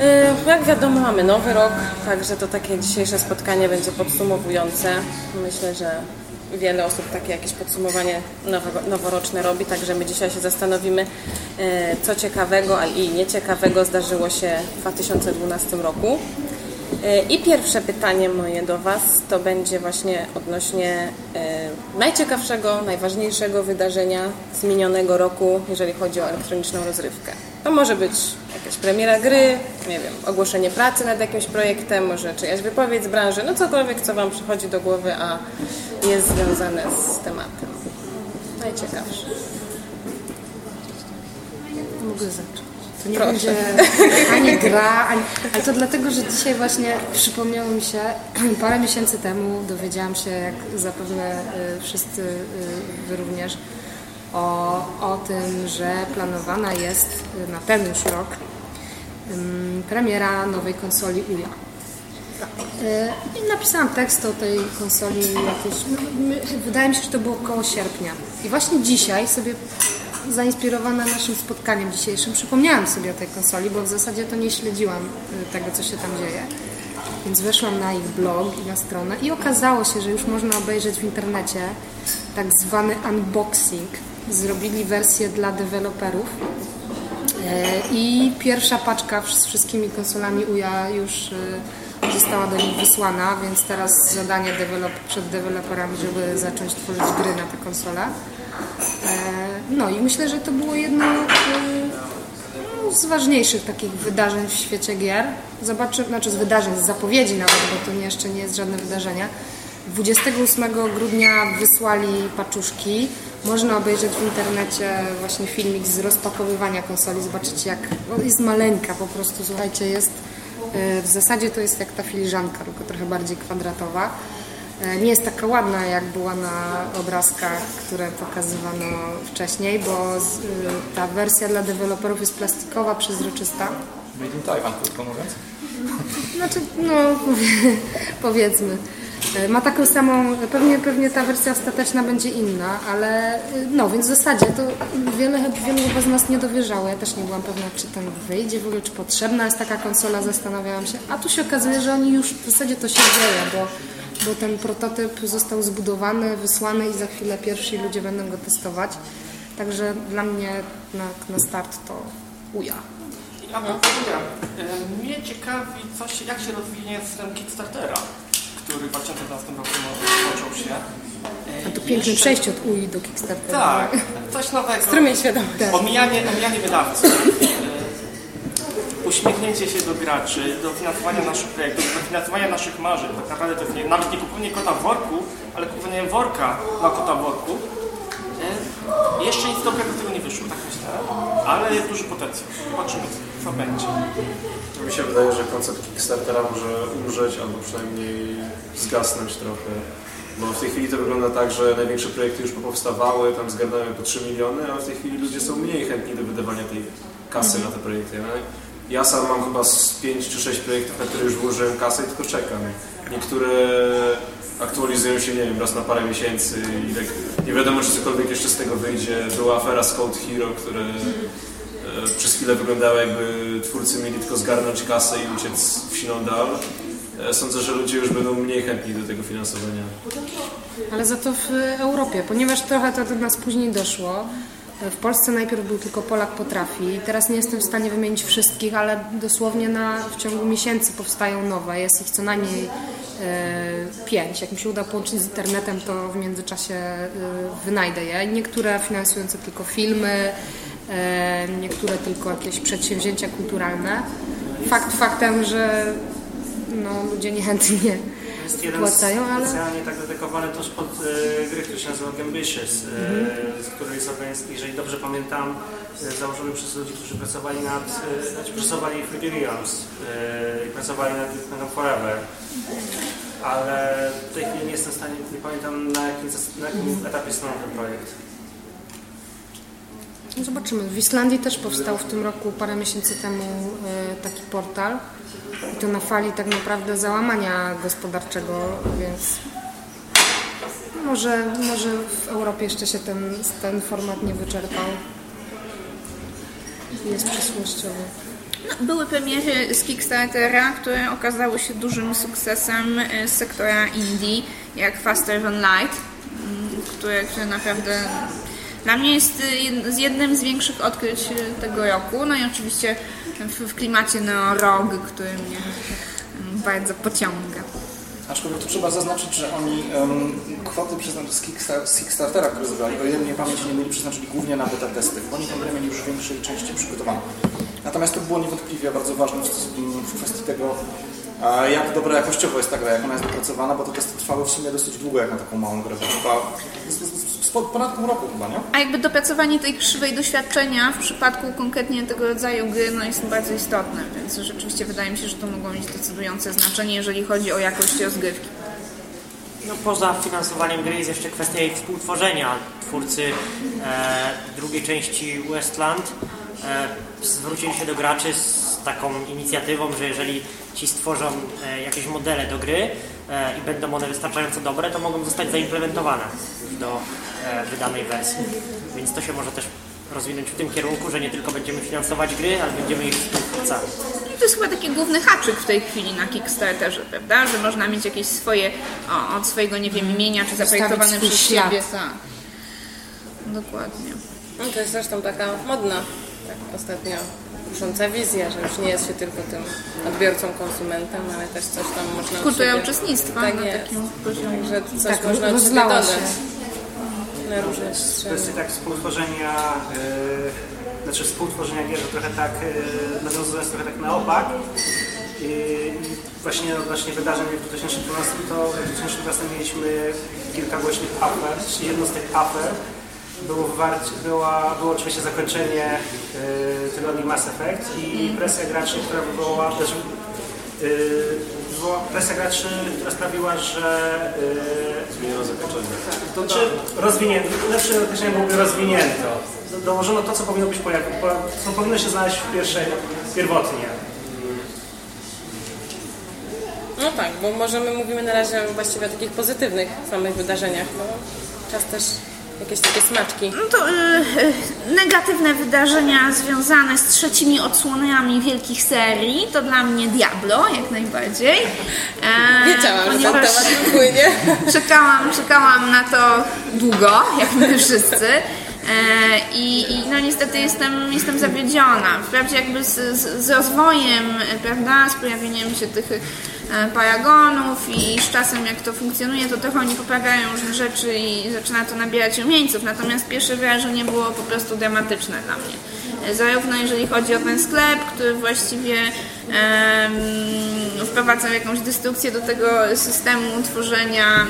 Y, Jak wiadomo, mamy nowy rok, także to takie dzisiejsze spotkanie będzie podsumowujące. Myślę, że wiele osób takie jakieś podsumowanie noworoczne robi, także my dzisiaj się zastanowimy, y, co ciekawego, i nieciekawego zdarzyło się w 2012 roku. I pierwsze pytanie moje do Was to będzie właśnie odnośnie y, najciekawszego, najważniejszego wydarzenia z minionego roku, jeżeli chodzi o elektroniczną rozrywkę. To może być jakaś premiera gry, nie wiem, ogłoszenie pracy nad jakimś projektem, może czyjaś wypowiedź z branży, no cokolwiek, co Wam przychodzi do głowy, a jest związane z tematem. Najciekawsze. Mogę zacząć. To nie Proszę. będzie ani gra, ani... ale to dlatego, że dzisiaj właśnie przypomniało mi się, parę miesięcy temu dowiedziałam się, jak zapewne y, wszyscy y, Wy również, o, o tym, że planowana jest y, na ten już rok premiera nowej konsoli UJA. I napisałam tekst o tej konsoli jakieś, no, wydaje mi się, że to było około sierpnia. I właśnie dzisiaj sobie zainspirowana naszym spotkaniem dzisiejszym przypomniałam sobie o tej konsoli, bo w zasadzie to nie śledziłam y, tego, co się tam dzieje. Więc weszłam na ich blog i na stronę i okazało się, że już można obejrzeć w internecie tak zwany unboxing. Zrobili wersję dla deweloperów E, I pierwsza paczka z wszystkimi konsolami UJA już e, została do nich wysłana, więc teraz zadanie przed deweloperami, żeby zacząć tworzyć gry na te konsole. E, No i myślę, że to było jedno e, no, z ważniejszych takich wydarzeń w świecie gier. Zobaczy, znaczy z wydarzeń, z zapowiedzi nawet, bo to jeszcze nie jest żadne wydarzenie. 28 grudnia wysłali paczuszki. Można obejrzeć w internecie właśnie filmik z rozpakowywania konsoli, zobaczyć jak no, jest maleńka po prostu, słuchajcie, jest e, w zasadzie to jest jak ta filiżanka, tylko trochę bardziej kwadratowa. E, Nie jest taka ładna jak była na obrazkach, które pokazywano wcześniej, bo y, ta wersja dla deweloperów jest plastikowa, przezroczysta. Made in Taiwan, krótko mówiąc. Znaczy, no powie- powiedzmy. E, Ma taką samą, pewnie, pewnie ta wersja ostateczna będzie inna, ale e, no więc w zasadzie to wiele, wielu chyba z nas nie dowierzało. Ja też nie byłam pewna, czy tam wyjdzie w ogóle, czy potrzebna jest taka konsola, zastanawiałam się. A tu się okazuje, że oni już w zasadzie to się dzieje, bo, bo ten prototyp został zbudowany, wysłany i za chwilę pierwsi ludzie będą go testować. Także dla mnie na, na start to uja. Ja bym powiedział, e, mnie ciekawi, coś, jak się rozwinie system Kickstartera, który w 2012 roku rozpoczął się. E, A to piękne jeszcze- przejście od UI do Kickstartera. Tak, coś nowego. Strumień świadomości. Omijanie, omijanie wydawców. Uśmiechnięcie się do graczy, do finansowania naszych projektów, do finansowania naszych marzeń. Tak naprawdę to jest nie, nawet nie kupowanie kota w worku, ale kupowanie worka na kota w worku. E, Jeszcze nic dobrego z tego nie wyszło, tak myślę, ale jest duży potencjał. Zobaczymy, co będzie. Mi się wydaje, że koncept Kickstartera może umrzeć albo przynajmniej zgasnąć trochę. Bo w tej chwili to wygląda tak, że największe projekty już powstawały, tam zgarnęły po 3 miliony, a w tej chwili ludzie są mniej chętni do wydawania tej kasy na te projekty. No, ja sam mam chyba z 5 czy 6 projektów, na które już włożyłem kasę i tylko czekam. Niektóre aktualizują się, nie wiem, raz na parę miesięcy i tak nie wiadomo, czy cokolwiek jeszcze z tego wyjdzie. Była afera z Code Hero, które e, przez chwilę wyglądało jakby twórcy mieli tylko zgarnąć kasę i uciec w siną dal. E, Sądzę, że ludzie już będą mniej chętni do tego finansowania. Ale za to w Europie, ponieważ trochę to do nas później doszło. W Polsce najpierw był tylko Polak potrafi. Teraz nie jestem w stanie wymienić wszystkich, ale dosłownie na, w ciągu miesięcy powstają nowe. Jest ich co najmniej e, pięć. Jak mi się uda połączyć z internetem, to w międzyczasie e, wynajdę je. Niektóre finansujące tylko filmy, e, niektóre tylko jakieś przedsięwzięcia kulturalne. Fakt faktem, że no, ludzie niechętnie Jest jeden wpłacają, ale... specjalnie tak dedykowany tuż pod e, gry, który się nazywa Gambitious, e, z której jest organiz- jeżeli dobrze pamiętam, e, założony przez ludzi, którzy pracowali nad, e, znaczy pracowali w Realms e, i pracowali nad Nintendo Forever. Ale w tej chwili nie jestem w stanie, nie pamiętam na jakim, na jakim etapie stanął ten projekt. No Zobaczymy. W Islandii też powstał w tym roku parę miesięcy temu e, taki portal. I to na fali tak naprawdę załamania gospodarczego, więc może, może w Europie jeszcze się ten, ten format nie wyczerpał. Jest przyszłościowy. No, były premiery z Kickstartera, które okazały się dużym sukcesem e, z sektora indie, jak Faster Than Light, mm, które, które naprawdę dla mnie jest z jednym z większych odkryć e, tego roku. No i oczywiście w, klimacie Neo-Rogue, który mnie mm, bardzo pociąga. Aczkolwiek tu trzeba zaznaczyć, że oni um, kwoty przeznaczone z, Kickstar- z Kickstartera, które zebrali, o ile mnie pamięć nie myli, przeznaczyli głównie na beta testy. Oni grę mieli już w większej części przygotowaną. Natomiast to było niewątpliwie bardzo ważne w, kwestii tego, jak dobra jakościowo jest ta gra, jak ona jest dopracowana, bo te testy trwały w sumie dosyć długo jak na taką małą grę. To z- ponad pół roku chyba, nie? A jakby dopracowanie tej krzywej doświadczenia w przypadku konkretnie tego rodzaju gry no jest bardzo istotne, więc rzeczywiście wydaje mi się, że to mogło mieć decydujące znaczenie, jeżeli chodzi o jakość rozgrywki. No, poza finansowaniem gry jest jeszcze kwestia jej współtworzenia. Twórcy e, drugiej części Westland e, zwrócili się do graczy z taką inicjatywą, że jeżeli ci stworzą e, jakieś modele do gry i będą one wystarczająco dobre, to mogą zostać zaimplementowane do e, wydanej wersji. Więc to się może też rozwinąć w tym kierunku, że nie tylko będziemy finansować gry, ale będziemy ich współtwórcami. I to jest chyba taki główny haczyk w tej chwili na Kickstarterze, prawda? Że można mieć jakieś swoje, o, od swojego, nie wiem, imienia, czy zaprojektowane przez siebie. Tak. Dokładnie. No to jest zresztą taka modna tak ostatnio kusząca wizja, że już nie jest się tylko tym odbiorcą, konsumentem, ale też coś tam można Kultura siebie- uczestnictwa tak na jest. takim poziomie. Że coś Tak, można od siebie dodać się. na różne To jest tak współtworzenia, yy, znaczy współtworzenia gier, że trochę tak, yy, nawiązując trochę tak na opak. I właśnie odnośnie wydarzeń w 2012, to w 2012 mieliśmy kilka głośnych afer, czyli jedną z tych afer było, warcie, była, było oczywiście zakończenie yy, trylogii Mass Effect i presja graczy, która wywołała, też, yy, wywołała presja graczy, która sprawiła, że yy, Zmieniono zakończenie. to znaczy rozwinięto, lepsze określenie byłoby rozwinięto. Do- Dołożono to, co powinno być pojaw, po, co powinno się znaleźć w pierwszej, pierwotnie. No tak, bo możemy mówimy na razie właściwie o takich pozytywnych samych wydarzeniach. No, czas też jakieś takie smaczki. No to y, y, negatywne wydarzenia związane z trzecimi odsłonami wielkich serii to dla mnie Diablo jak najbardziej. E, Wiedziałam, że ten temat wypłynie. czekałam, czekałam na to długo, jak my wszyscy. E, I, I no niestety jestem, jestem zawiedziona. Wprawdzie jakby z, z, z rozwojem, e, prawda, z pojawieniem się tych paragonów i z czasem jak to funkcjonuje, to trochę oni poprawiają różne rzeczy i zaczyna to nabierać rumieńców. Natomiast pierwsze wrażenie było po prostu dramatyczne dla mnie. E, Zarówno jeżeli chodzi o ten sklep, który właściwie wprowadzał jakąś destrukcję do tego systemu tworzenia,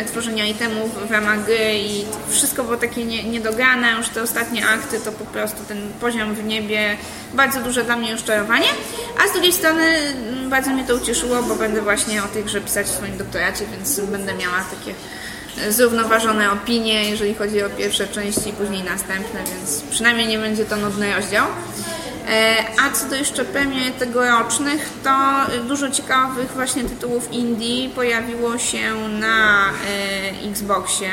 e, tworzenia itemów w ramach gry i wszystko było takie nie, niedograne, już te ostatnie akty to po prostu ten poziom w niebie, bardzo duże dla mnie rozczarowanie, a z drugiej strony mm, bardzo mnie to ucieszyło, bo będę właśnie o tej grze pisać w swoim doktoracie, więc będę miała takie e, zrównoważone opinie, jeżeli chodzi o pierwsze części i później następne, więc przynajmniej nie będzie to nudny rozdział. E, A co do jeszcze premier tegorocznych, to dużo ciekawych właśnie tytułów indie pojawiło się na e, Xboxie,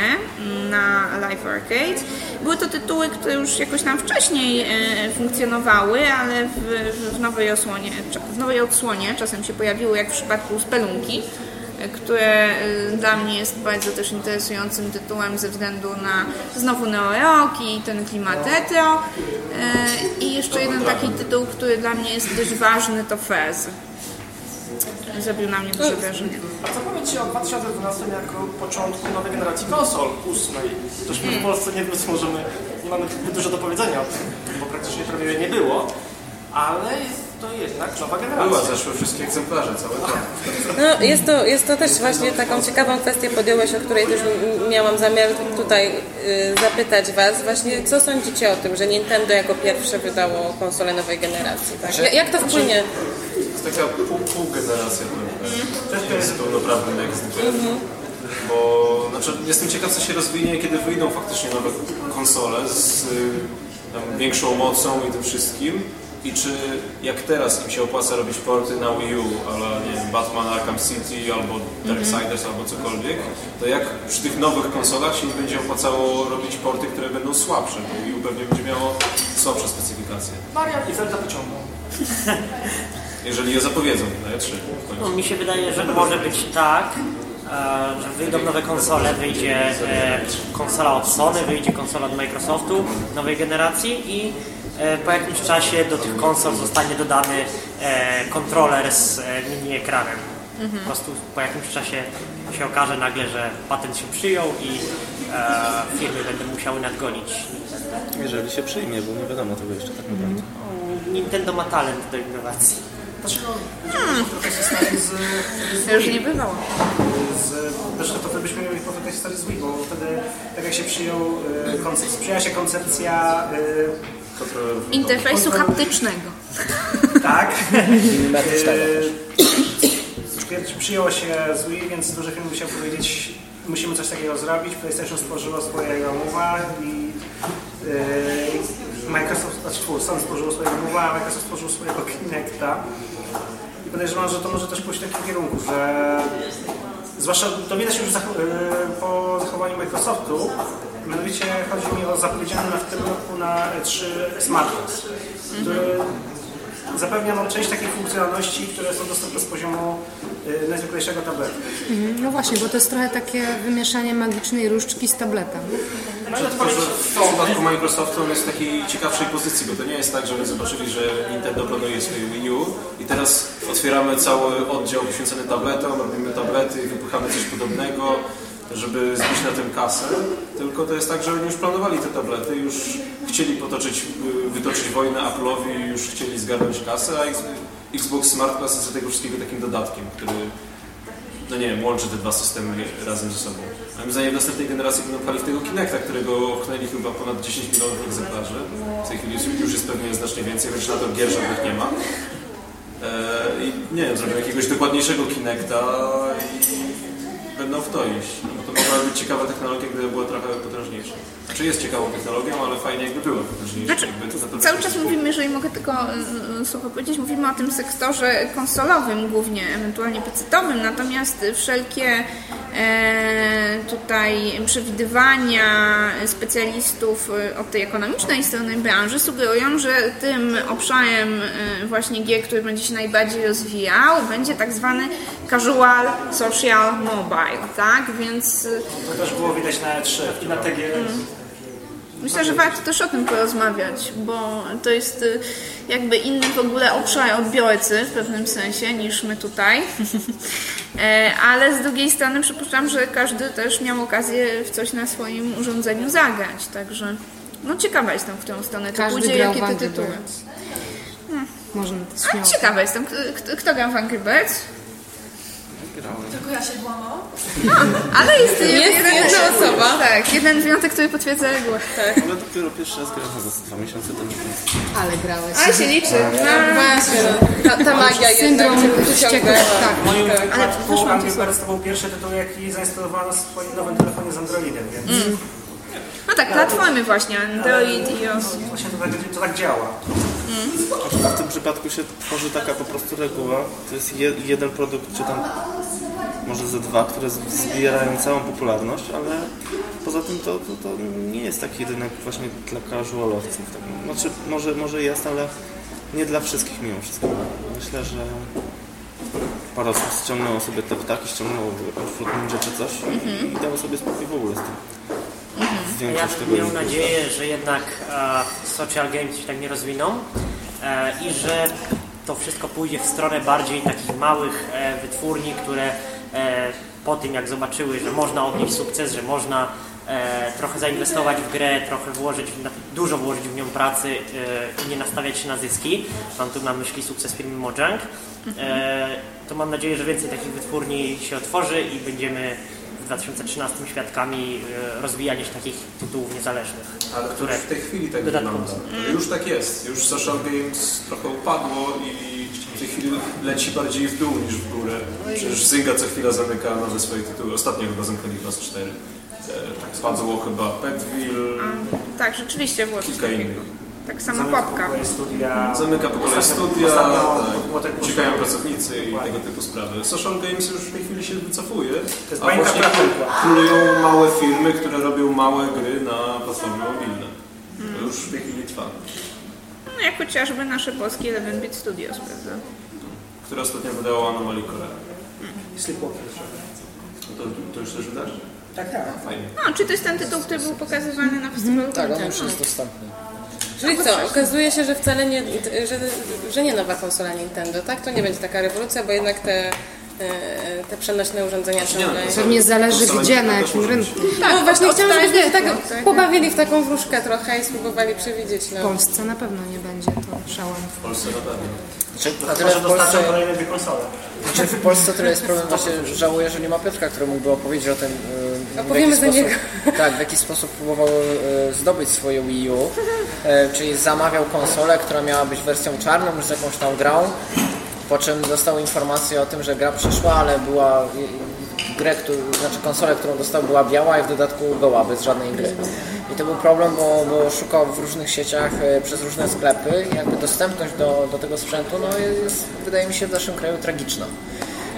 na Live Arcade. Były to tytuły, które już jakoś tam wcześniej e, funkcjonowały, ale w, w, nowej osłonie, w nowej odsłonie czasem się pojawiły, jak w przypadku Spelunki które y, dla mnie jest bardzo też interesującym tytułem ze względu na znowu Neo-Rock i ten klimat retro. Y, I jeszcze jeden taki tytuł, który dla mnie jest dość ważny, to Fez. Zrobił na mnie duże wrażenie. A co powiecie o 2012 jako początku nowej generacji konsol ósmej? Też my w Polsce nie, możemy, nie mamy dużo do powiedzenia o tym, bo praktycznie prawie nie było, ale jest to jednak nowa Była, generacja. zeszły wszystkie egzemplarze, całe to. No, jest, to, jest to też właśnie taką ciekawą kwestię podjąłeś, o której też miałam zamiar tutaj y, zapytać Was. Właśnie, co sądzicie o tym, że Nintendo jako pierwsze wydało konsolę nowej generacji? Tak? Ja- Jak to wpłynie? To jest taka pół, pół generacja. Nie jest pełnoprawnym jak zwykle. Bo znaczy, jestem ciekaw, co się rozwinie, kiedy wyjdą faktycznie nowe konsole z y, tam, większą mocą i tym wszystkim. I czy jak teraz im się opłaca robić porty na Wii U, ale nie wiem, Batman Arkham City albo Darksiders albo cokolwiek, to jak przy tych nowych konsolach się nie będzie opłacało robić porty, które będą słabsze, bo Wii U pewnie będzie miało słabsze specyfikacje. Marian i Zelda pociągną. Jeżeli je zapowiedzą na E3 w końcu. No, mi się wydaje, że może być tak, e, że wyjdą nowe konsole, wyjdzie e, konsola od Sony, wyjdzie konsola od Microsoftu nowej generacji i po jakimś czasie do tych konsol zostanie dodany e, kontroler z e, mini ekranem. Po prostu po jakimś czasie się okaże nagle, że patent się przyjął i e, firmy będą musiały nadgonić. Jeżeli się przyjmie, bo nie wiadomo tego jeszcze tak naprawdę. Nintendo ma talent do innowacji. Trochę historii z, To już nie bywało. z, też to wtedy byśmy mieli powtórkę historii z Wii, bo wtedy tak jak się przyjął e, koncept, przyjęła się koncepcja e, Interfejsu haptycznego. tak, Klimatycznego też. e, przyjęło się z Wii, więc duże firmy musiały powiedzieć musimy coś takiego zrobić, PlayStation stworzyło swojego mowa i e, Microsoft, znaczy twór, Sony stworzyło swojego mowa, a Microsoft stworzył swojego Kinecta i podejrzewam, że to może też pójść w takim kierunku, że zwłaszcza to widać już e, po zachowaniu Microsoftu, mianowicie chodzi mi o zapowiedziany na w tym roku na E3 smartphones, który zapewnia nam część takich funkcjonalności, które są dostępne z poziomu y, najzwyklejszego tabletu. Mhm, No właśnie, bo to jest trochę takie wymieszanie magicznej różdżki z tabletem. Tylko, że w przypadku Microsoftu on jest w takiej ciekawszej pozycji, bo to nie jest tak, że oni zobaczyli, że Nintendo planuje swoje Wii U i teraz otwieramy cały oddział poświęcony tabletom, robimy tablety i wypychamy coś podobnego, żeby zbić na tym kasę. Tylko to jest tak, że oni już planowali te tablety, już chcieli potoczyć, y, wytoczyć wojnę Apple'owi, już chcieli zgarnąć kasę, a Xbox Smart Pass jest do tego wszystkiego takim dodatkiem, który no nie wiem, łączy te dwa systemy razem ze sobą. A moim zdaniem w następnej generacji będą pchali w tego Kinecta, którego ochnęli chyba ponad 10 milionów egzemplarzy. W tej chwili już jest pewnie znacznie więcej, choć na to gier żadnych nie ma. Eee, I nie wiem, zrobią jakiegoś dokładniejszego Kinecta i będą w to iść. No, bo to mogła być ciekawa technologia, gdyby była trochę potężniejsza. Czy jest ciekawą technologią, ale fajnie jakby była potężniejsza. Znaczy, jakby Cały czas mówimy, jeżeli mogę tylko y, y, słowo powiedzieć, mówimy o tym sektorze konsolowym głównie, ewentualnie pecetowym, natomiast wszelkie e, tutaj przewidywania specjalistów y, od tej ekonomicznej strony branży sugerują, że tym obszarem y, właśnie gier, który będzie się najbardziej rozwijał, będzie tak zwany casual social mobile, tak? Więc To też było widać na E3. I na TG. Myślę, że warto też o tym porozmawiać, bo to jest y, jakby inny w ogóle obszar odbiorcy w pewnym sensie niż my tutaj. E, Ale z drugiej strony przypuszczam, że każdy też miał okazję w coś na swoim urządzeniu zagrać, także no ciekawa jestem, w którą stronę to Każdy pójdzie, jakie te tytuły. Birds. Można to A ciekawa jestem, kto, kto, kto gra w Angry Birds? Tylko ja się włamałam. Ale jest, jeden, jedna osoba. Tak, jeden wyjątek, który potwierdza regułę. Ale dopiero pierwszy raz grałem za dwa miesiące temu. Ale grałeś. Ale się liczy. No właśnie, no. ta, ta magia Syndrom przyciągnęła. tak. W moim Ale wypadku wyszło Angry Birds to był pierwszy tytuł, jaki zainstalowano w swoim nowym telefonie z Androidem, więc No tak, platformy właśnie, Android, iOS. właśnie to tak, to tak działa. A w tym przypadku się tworzy taka po prostu reguła. To jest je, jeden produkt, czy tam może ze dwa, które zbierają całą popularność, ale poza tym to, to, to nie jest taki rynek właśnie dla casualowców. Tak, znaczy, może, może jest, ale nie dla wszystkich mimo wszystko. Myślę, że parę osób ściągnęło sobie te ptaki, ściągnęło Fruit Ninja czy coś i, i dało sobie spokój w ogóle z tym. Ja Większość bym tego miał nadzieję, że jednak e, social games się tak nie rozwiną e, i że to wszystko pójdzie w stronę bardziej takich małych e, wytwórni, które e, po tym jak zobaczyły, że można odnieść sukces, że można trochę zainwestować w grę, trochę włożyć, dużo włożyć w nią pracy i nie nastawiać się na zyski, mam tu na myśli sukces firmy Mojang, to mam nadzieję, że więcej takich wytwórni się otworzy i będziemy 2013 świadkami e, rozwijania się takich tytułów niezależnych. Ale które w tej chwili tak dodatkowo wygląda. Już tak jest. Już social games trochę upadło i w tej chwili leci bardziej w dół niż w górę. Przecież Zynga co chwila zamyka nowe swoje tytuły. Ostatnio chyba zamknęli Class 4. E, Spadło chyba Petville, Tak, rzeczywiście było kilka innych. Tak samo Zamyka popka. po kolei studia. Zamyka po kolei studia, tak, uciekają pracownicy i tego typu sprawy. Social Games już w tej chwili się wycofuje, jest a właśnie królują małe firmy, które robią małe gry na platformy mobilne. To już w tej chwili trwa. No jak chociażby nasze polskie 11-bit studios, prawda? Które ostatnio wydało Anomaly Core. Sleepwalker. No to, to już też wydasz? Tak, tak. Fajnie. No, czy to jest ten tytuł, który był pokazywany na festiwalu Tak, on już jest dostępny. Czyli co, okazuje się, że wcale nie, że, że nie nowa konsola Nintendo, tak? To nie będzie taka rewolucja, bo jednak te, te przenośne urządzenia ciągle... Pewnie zależy gdzie, na jakim rynku. Tak, no właśnie chciałam, żebyśmy tak pobawili w taką wróżkę trochę i spróbowali przewidzieć. W No. Polsce na pewno nie będzie to szałem. W Polsce na pewno. Znaczy, na tyle Może w Polsce, dostarczą kolejne dwie konsole. znaczy w Polsce tyle jest problem, właśnie żałuję, że nie ma Piotrka, który mógłby opowiedzieć o tym, e, w jaki sposób, niego. tak, w jaki sposób próbował e, zdobyć swoje Wii U, e, czyli zamawiał konsolę, która miała być wersją czarną, już z jakąś tam grą, po czym dostał informację o tym, że gra przyszła, ale była grę, którą, znaczy konsolę, którą dostał była biała i w dodatku goła, bez żadnej gry. I to był problem, bo, bo szukał w różnych sieciach, e, przez różne sklepy i jakby dostępność do, do tego sprzętu no jest, wydaje mi się, w naszym kraju tragiczna.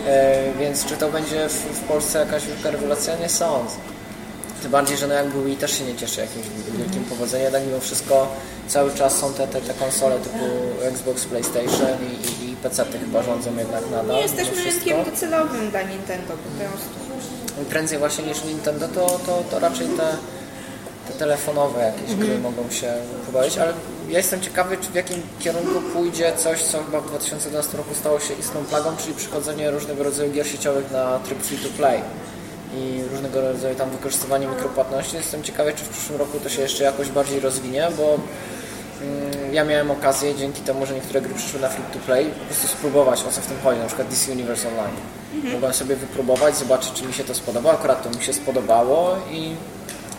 E, więc czy to będzie w, w Polsce jakaś wielka rewelacja? Nie sądzę. Tym bardziej, że no jakby Wii też się nie cieszy jakimś wielkim powodzeniem, jednak mimo wszystko cały czas są te, te, te konsole typu Xbox, PlayStation i, i, i PC chyba rządzą jednak nadal. Nie jesteśmy rynkiem docelowym dla Nintendo po prostu. Prędzej właśnie niż Nintendo, to, to, to raczej te, te telefonowe jakieś gry mogą się pobawić, ale ja jestem ciekawy, czy w jakim kierunku pójdzie coś, co chyba w 2011 roku stało się istną plagą, czyli przychodzenie różnego rodzaju gier sieciowych na tryb free to play i różnego rodzaju tam wykorzystywanie mikropłatności. Jestem ciekawy, czy w przyszłym roku to się jeszcze jakoś bardziej rozwinie, bo mm, ja miałem okazję dzięki temu, że niektóre gry przyszły na free to play, po prostu spróbować o co w tym chodzi, na przykład DC Universe Online. Mogłem sobie wypróbować, zobaczyć czy mi się to spodoba, akurat to mi się spodobało i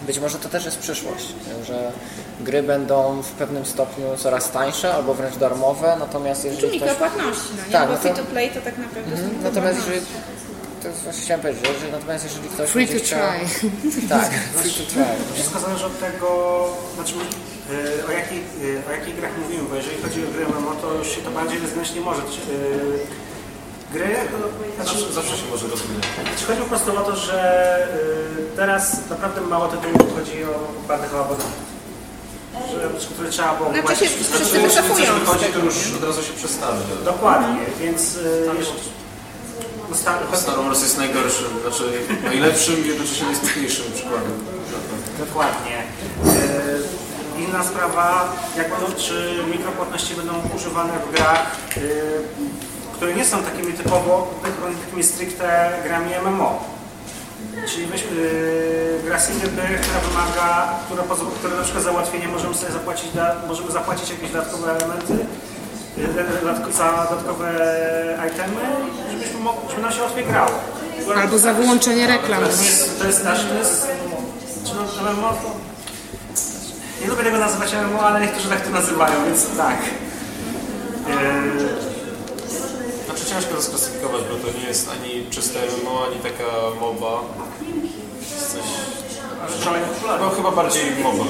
być może to też jest przyszłość, że gry będą w pewnym stopniu coraz tańsze albo wręcz darmowe, natomiast jeżeli ktoś... mikropłatności, no nie? Tak, Bo no to- free to play to tak naprawdę są Mhm. Natomiast jeżeli... To jest właśnie chciałem powiedzieć, że natomiast jeżeli ktoś Free będzie to chciał... try. Tak, free to try. Wszystko zależy od tego, znaczy, o, jakich, yy, o jakich grach mówimy, bo jeżeli chodzi o gry MMO, to już się to bardziej rozwinąć nie może. Yy, Gry, znaczy, Zawsze, zawsze się może rozwinąć. Znaczy, Chodzi po prostu o to, że teraz naprawdę mało tytułów chodzi o układnych abonentów. Że, które trzeba było Znaczy się Znaczy, wszyscy wycofują wychodzi, to już od razu się przestawi. Dokładnie, więc y, jeżeli, no, sta, Star Wars jest najgorszym, znaczy najlepszym, jednocześnie najsmutniejszym przykładem. Dokładnie. Inna sprawa, jak to, czy mikropłatności będą używane w grach, y, które nie są takimi typowo, takimi stricte grami MMO. Czyli weźmy y, gra single która wymaga, która, która na przykład za ułatwienie możemy sobie zapłacić, da, możemy zapłacić jakieś dodatkowe elementy, y, dodatko- za dodatkowe itemy, żebyśmy mogli, żeby nam się łatwiej grało. Albo za wyłączenie reklam. To jest, to jest nasz, to jest, czy no, MMO to... Nie lubię tego nazywać MMO, ale niektórzy tak to nazywają, więc tak. Yy, Znaczy ciężko to sklasyfikować, bo to nie jest ani czyste MMO, ani taka MOBA. Coś... popularne. No chyba bardziej MOBA.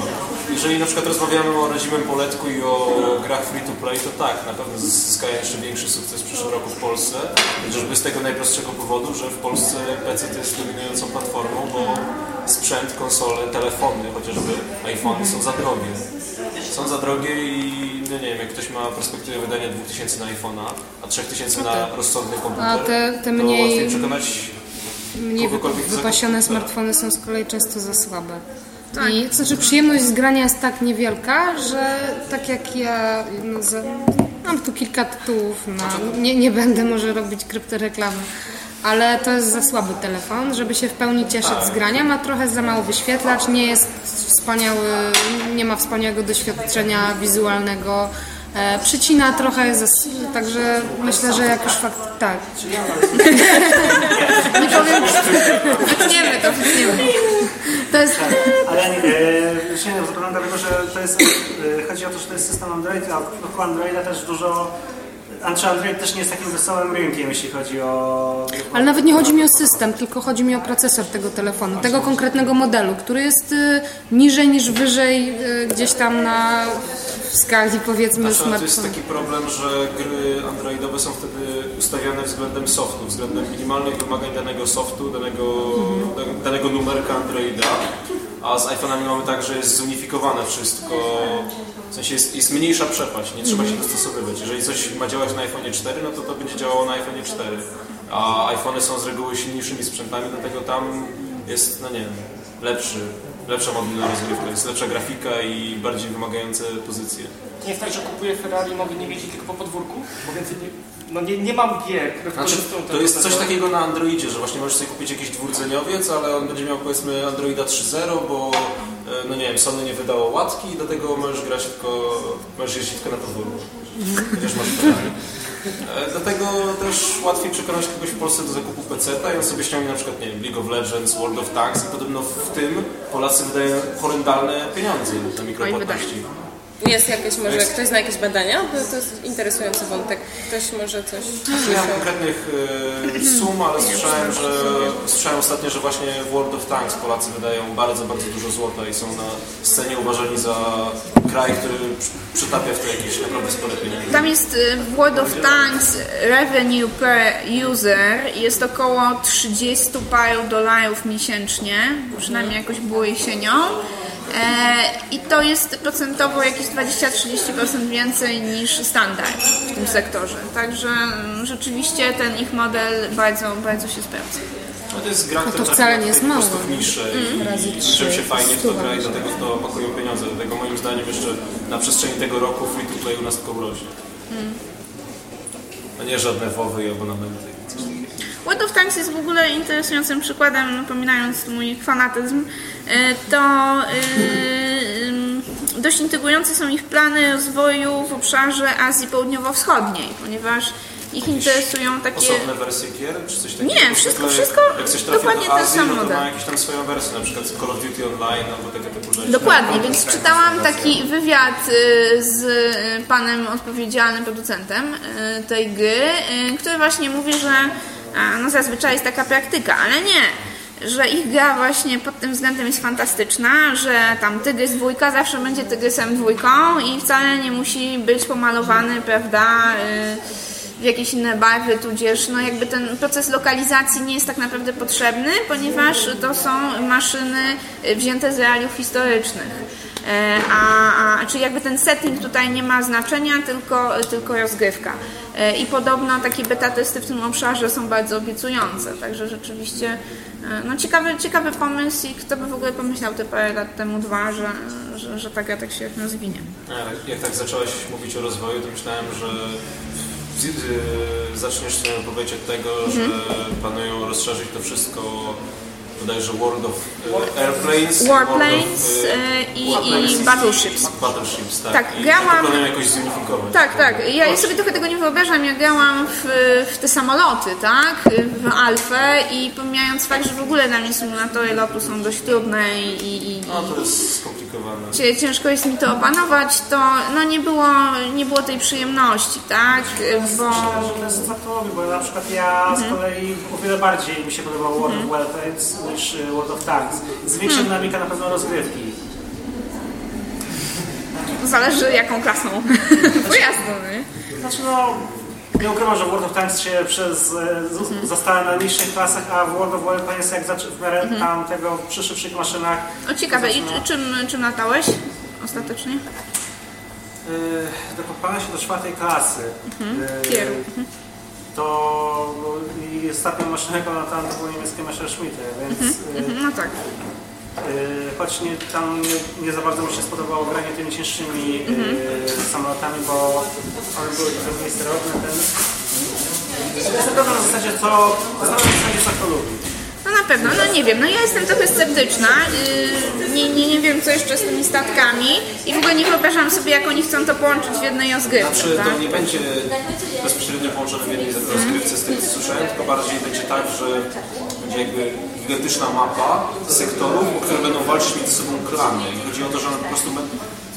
Jeżeli na przykład rozmawiamy o rodzimym poletku i o grach free to play, to tak, na pewno zyskają jeszcze większy sukces w przyszłym roku w Polsce. Chociażby z tego najprostszego powodu, że w Polsce PC to jest dominującą platformą, bo sprzęt, konsole, telefony, chociażby iPhony są za drogie. Są za drogie i no nie wiem, jak ktoś ma perspektywę wydania 2000 na iPhone'a, a 3000 na rozsądny komputer, A te- te to mniej- łatwiej przekonać Mniej wypasione zakupu. smartfony są z kolei często za słabe. I to znaczy przyjemność z grania jest tak niewielka, że tak jak ja no, za, mam tu kilka tytułów, na, nie, nie będę może robić kryptoreklamy, ale to jest za słaby telefon, żeby się w pełni cieszyć z grania, ma trochę za mało wyświetlacz, nie jest wspaniały, nie ma wspaniałego doświadczenia wizualnego, e, przycina trochę, jest za, także myślę, że jak już fakt, tak. nie powiem, wytniemy to, wytniemy. To jest, Ale nie, e, nie wiem, zapewne dlatego, że to jest, e, chodzi o to, że to jest system Android, a w przypadku Androida też dużo, Android też nie jest takim wesołym rynkiem, jeśli chodzi o... Ale nawet nie chodzi mi o system, tylko chodzi mi o procesor tego telefonu, tego konkretnego modelu, który jest y, niżej niż wyżej y, gdzieś tam na w skali powiedzmy Znaczy, to jest smartfona. taki problem, że gry androidowe są wtedy ustawiane względem softu, względem minimalnych wymagań danego softu, danego, Mhm. da- danego numerka androida. A z iPhone'ami mamy tak, że jest zunifikowane wszystko, w sensie jest, jest mniejsza przepaść, nie trzeba się dostosowywać. Jeżeli coś ma działać na iPhone 4, no to to będzie działało na iPhone 4. A iPhony są z reguły silniejszymi sprzętami, dlatego tam jest, no nie wiem, lepszy, lepsza mobilna rozgrywka, jest lepsza grafika i bardziej wymagające pozycje. Nie jest tak, że kupuję Ferrari i mogę nie jeździć tylko po podwórku, bo więcej nie, no nie, nie mam gier, które Znaczy, to tego jest coś tego. takiego na Androidzie, że właśnie możesz sobie kupić jakiś dwurdzeniowiec, ale on będzie miał powiedzmy Androida 3.0, bo e, no nie wiem, Sony nie wydało łatki i do tego możesz grać tylko, możesz jeździć tylko na podwórku. Chociaż masz. E, Dlatego też łatwiej przekonać kogoś w Polsce do zakupu PC-ta i on sobie ściągnie na przykład, nie wiem, League of Legends, World of Tanks i podobno w tym Polacy wydają horrendalne pieniądze na mikropłatności. Jest jakieś, może Jest. ktoś zna jakieś badania? To, to jest interesujący wątek. Ktoś może coś Nie mam konkretnych e, sum, ale słyszałem, że słyszałem ostatnio, że właśnie w World of Tanks Polacy wydają bardzo, bardzo dużo złota i są na scenie uważani za kraj, który przy- przytapia w to jakieś naprawdę spore pieniądze. Tam jest y, w World of Tanks revenue per user jest około 30 paru dolarów miesięcznie, przynajmniej jakoś było jesienią. E, I to jest procentowo jakieś 20-30% więcej niż standard w tym sektorze. Także mm, rzeczywiście ten ich model bardzo, bardzo się sprawdza. No to jest gra, to która wcale nie jest mało. w niszę Mm. Razy i trzy, czym się fajnie w to gra i dlatego w to pakują pieniądze. Dlatego moim zdaniem jeszcze na przestrzeni tego roku free to play u nas tylko urośnie. A nie żadne WoWy i abonamenty. i coś takiego. World of Tanks jest w ogóle interesującym przykładem, napominając mój fanatyzm, e, to e, dość intrygujące są ich plany rozwoju w obszarze Azji Południowo-Wschodniej, ponieważ ich interesują takie... Osobne wersje gier czy coś takiego? Nie, wszystko- wszystko Jak coś dokładnie do ten Azji, sam no to model. ma jakąś tam swoją wersję, na przykład Call of Duty Online albo tego typu rzeczy. Dokładnie, więc czytałam taki wywiad y, z panem odpowiedzialnym producentem tej gry, który właśnie mówi, że no zazwyczaj jest taka praktyka, ale nie. Że ich gra właśnie pod tym względem jest fantastyczna, że tam tygrys dwójka zawsze będzie tygrysem dwójką i wcale nie musi być pomalowany, prawda, y, w jakieś inne barwy, tudzież no jakby ten proces lokalizacji nie jest tak naprawdę potrzebny, ponieważ to są maszyny y, wzięte z realiów historycznych. E, A, a, czyli jakby ten setting tutaj nie ma znaczenia, tylko, tylko rozgrywka. E, I podobno takie beta testy w tym obszarze są bardzo obiecujące, także rzeczywiście e, no ciekawy, ciekawy pomysł i kto by w ogóle pomyślał te parę lat temu dwa, że, że, że ta tak się rozwinie. Jak tak zacząłeś mówić o rozwoju, to myślałem, że y, zaczniesz swoją wypowiedź od tego, że planują rozszerzyć to wszystko bodajże World of y, Airplanes, Warplanes e, of, i, i Battleships. Battleships, tak. Tak, I grałam- to jakoś zunifikować. Tak, tak. Ja sobie trochę tego nie wyobrażam. Ja grałam w, w te samoloty, tak? W Alfę i pomijając fakt, że w ogóle dla mnie symulatory lotu są dość trudne i, i, i No to jest skomplikowane. ciężko jest mi to opanować, to no nie było, nie było tej przyjemności, tak? Bo... Myślę, że to jest bo na przykład ja z kolei o wiele bardziej mi się podobał World of Warplanes niż World of Tanks. Jest większa dynamika na pewno rozgrywki. Zależy jaką klasą pojazdu, nie? Znaczy no, nie ukrywam, że World of Tanks się przez, z- została na niższych klasach, a w World of Warplanes jak zaczy, w miarę tam tego przy szybszych maszynach O ciekawe, i zaczyna- czym, czym latałeś ostatecznie? Yy, dokopania się do czwartej klasy. Yy, Kieru. To i ostatnią maszynę, jaką latałem, to były niemieckie Messerschmitty, więc yy, Mhm, No tak. yy, choć nie, tam nie, nie za bardzo mi się spodobało granie tymi cięższymi yy, samolotami, bo one były trochę sterowne. Ten... Zastanawiam na zasadzie co, zastanawiam na zasadzie co kto lubi. No na pewno, no nie wiem, no ja jestem trochę sceptyczna, yy, nie, nie, nie wiem co jeszcze z tymi statkami i w ogóle nie wyobrażam sobie jak oni chcą to połączyć w jednej rozgrywce, Znaczy tak? to nie będzie bezpośrednio połączone w jednej rozgrywce z tego co słyszałem, tylko bardziej będzie tak, że będzie jakby gigantyczna mapa sektorów, o które będą walczyć między sobą klany. I chodzi o to, że one po prostu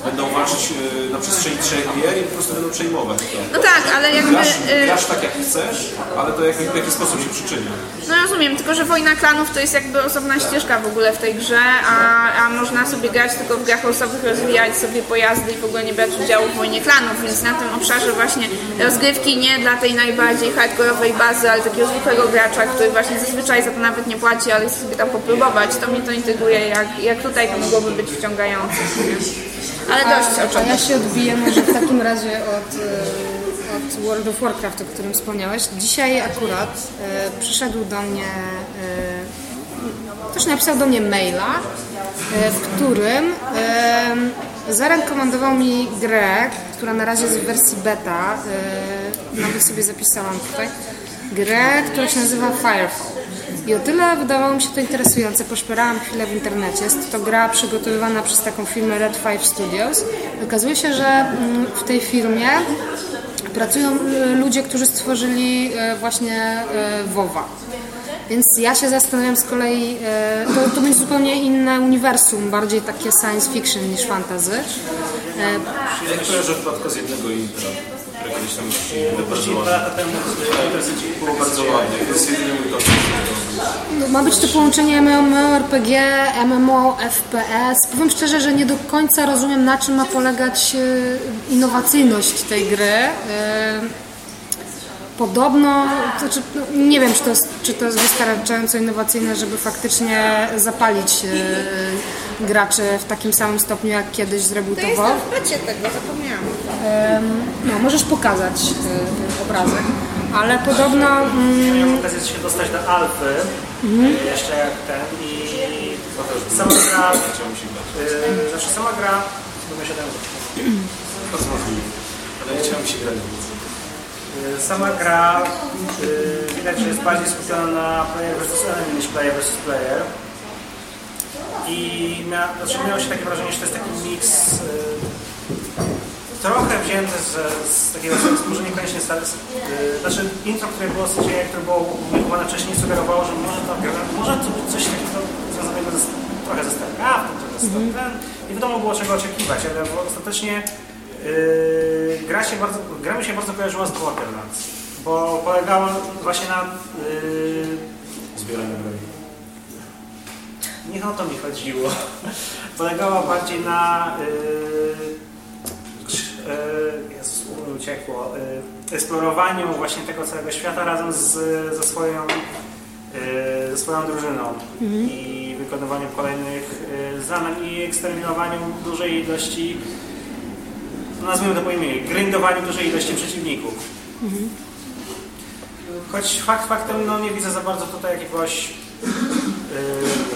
będą walczyć e, na przestrzeni trzech gier i po prostu będą przejmować to. No tak, ale jakby... Grasz, y, grasz tak jak chcesz, ale to jak, w jaki sposób się przyczynia. No rozumiem, tylko że Wojna Klanów to jest jakby osobna ścieżka w ogóle w tej grze, a, a można sobie grać tylko w grach losowych, rozwijać sobie pojazdy i w ogóle nie brać udziału w Wojnie Klanów, więc na tym obszarze właśnie rozgrywki nie dla tej najbardziej hardkorowej bazy, ale takiego zwykłego gracza, który właśnie zazwyczaj za to nawet nie płaci, ale chce sobie tam popróbować, to mnie to intryguje, jak, jak tutaj to mogłoby być wciągające. nie? Ale dość o A czym. ja się odbiję może w takim razie od, e, od World of Warcraft, o którym wspomniałeś. Dzisiaj akurat e, przyszedł do mnie, e, ktoś napisał do mnie maila, e, w którym e, zarekomendował mi grę, która na razie jest w wersji beta, e, nawet sobie zapisałam tutaj, grę, która się nazywa Firefall. I o tyle wydawało mi się to interesujące, poszperałam chwilę w internecie. Jest to gra przygotowywana przez taką firmę Red Five Studios. Okazuje się, że mm, w tej firmie pracują y, ludzie, którzy stworzyli y, właśnie y, WoWa. Więc ja się zastanawiam z kolei, to, to będzie zupełnie inne uniwersum, bardziej takie science fiction niż fantasy. Ja kojarzę tylko z jednego intra, kiedyś tam bardzo ładnie. Było bardzo ładnie, to jest jedyny mój dosyć. No, ma być to połączenie MMORPG, MMO, FPS. Powiem szczerze, że nie do końca rozumiem, na czym ma polegać e, innowacyjność tej gry. E, Podobno, to znaczy, nie wiem, czy to, jest, czy to jest wystarczająco innowacyjne, żeby faktycznie zapalić e, graczy w takim samym stopniu, jak kiedyś zrobił To to jest WoW. tego, zapomniałam. No, możesz pokazać e, ten obrazek, ale podobno... Ja Mm, miałem okazję się dostać do Alfy, jeszcze jak ten i sama gra, Chciałbym się grać. yy, znaczy sama gra, bo się To jest możliwe. Ale nie chciałem się grać. Yy, Sama gra yy, widać, że jest bardziej skupiona na player versus enemy niż player versus player. I mia, znaczy miało się takie wrażenie, że to jest taki miks yy, trochę wzięty z, z takiego, może niekoniecznie stary, z, yy, znaczy intro, które było, które było publikowane wcześniej sugerowało, że może to, może to być coś takiego związanego ze, trochę ze StarCraftem, trochę z StarCraftem. Nie wiadomo było czego oczekiwać, ale ostatecznie Yy, gra, się bardzo, gra mi się bardzo kojarzyła z Borderlands, bo polegała właśnie na... Yy, Zbieranie broni. nie o to mi chodziło. Polegała bardziej na... Yy, yy, Jezus, uciekło. Yy, eksplorowaniu właśnie tego całego świata razem z, ze swoją yy, ze swoją drużyną i wykonywaniu kolejnych yy, zadań i eksterminowaniu dużej ilości no nazwijmy to po imieniu, grindowaniu dużej ilości przeciwników. Choć fakt faktem, no nie widzę za bardzo tutaj jakiegoś... Yy,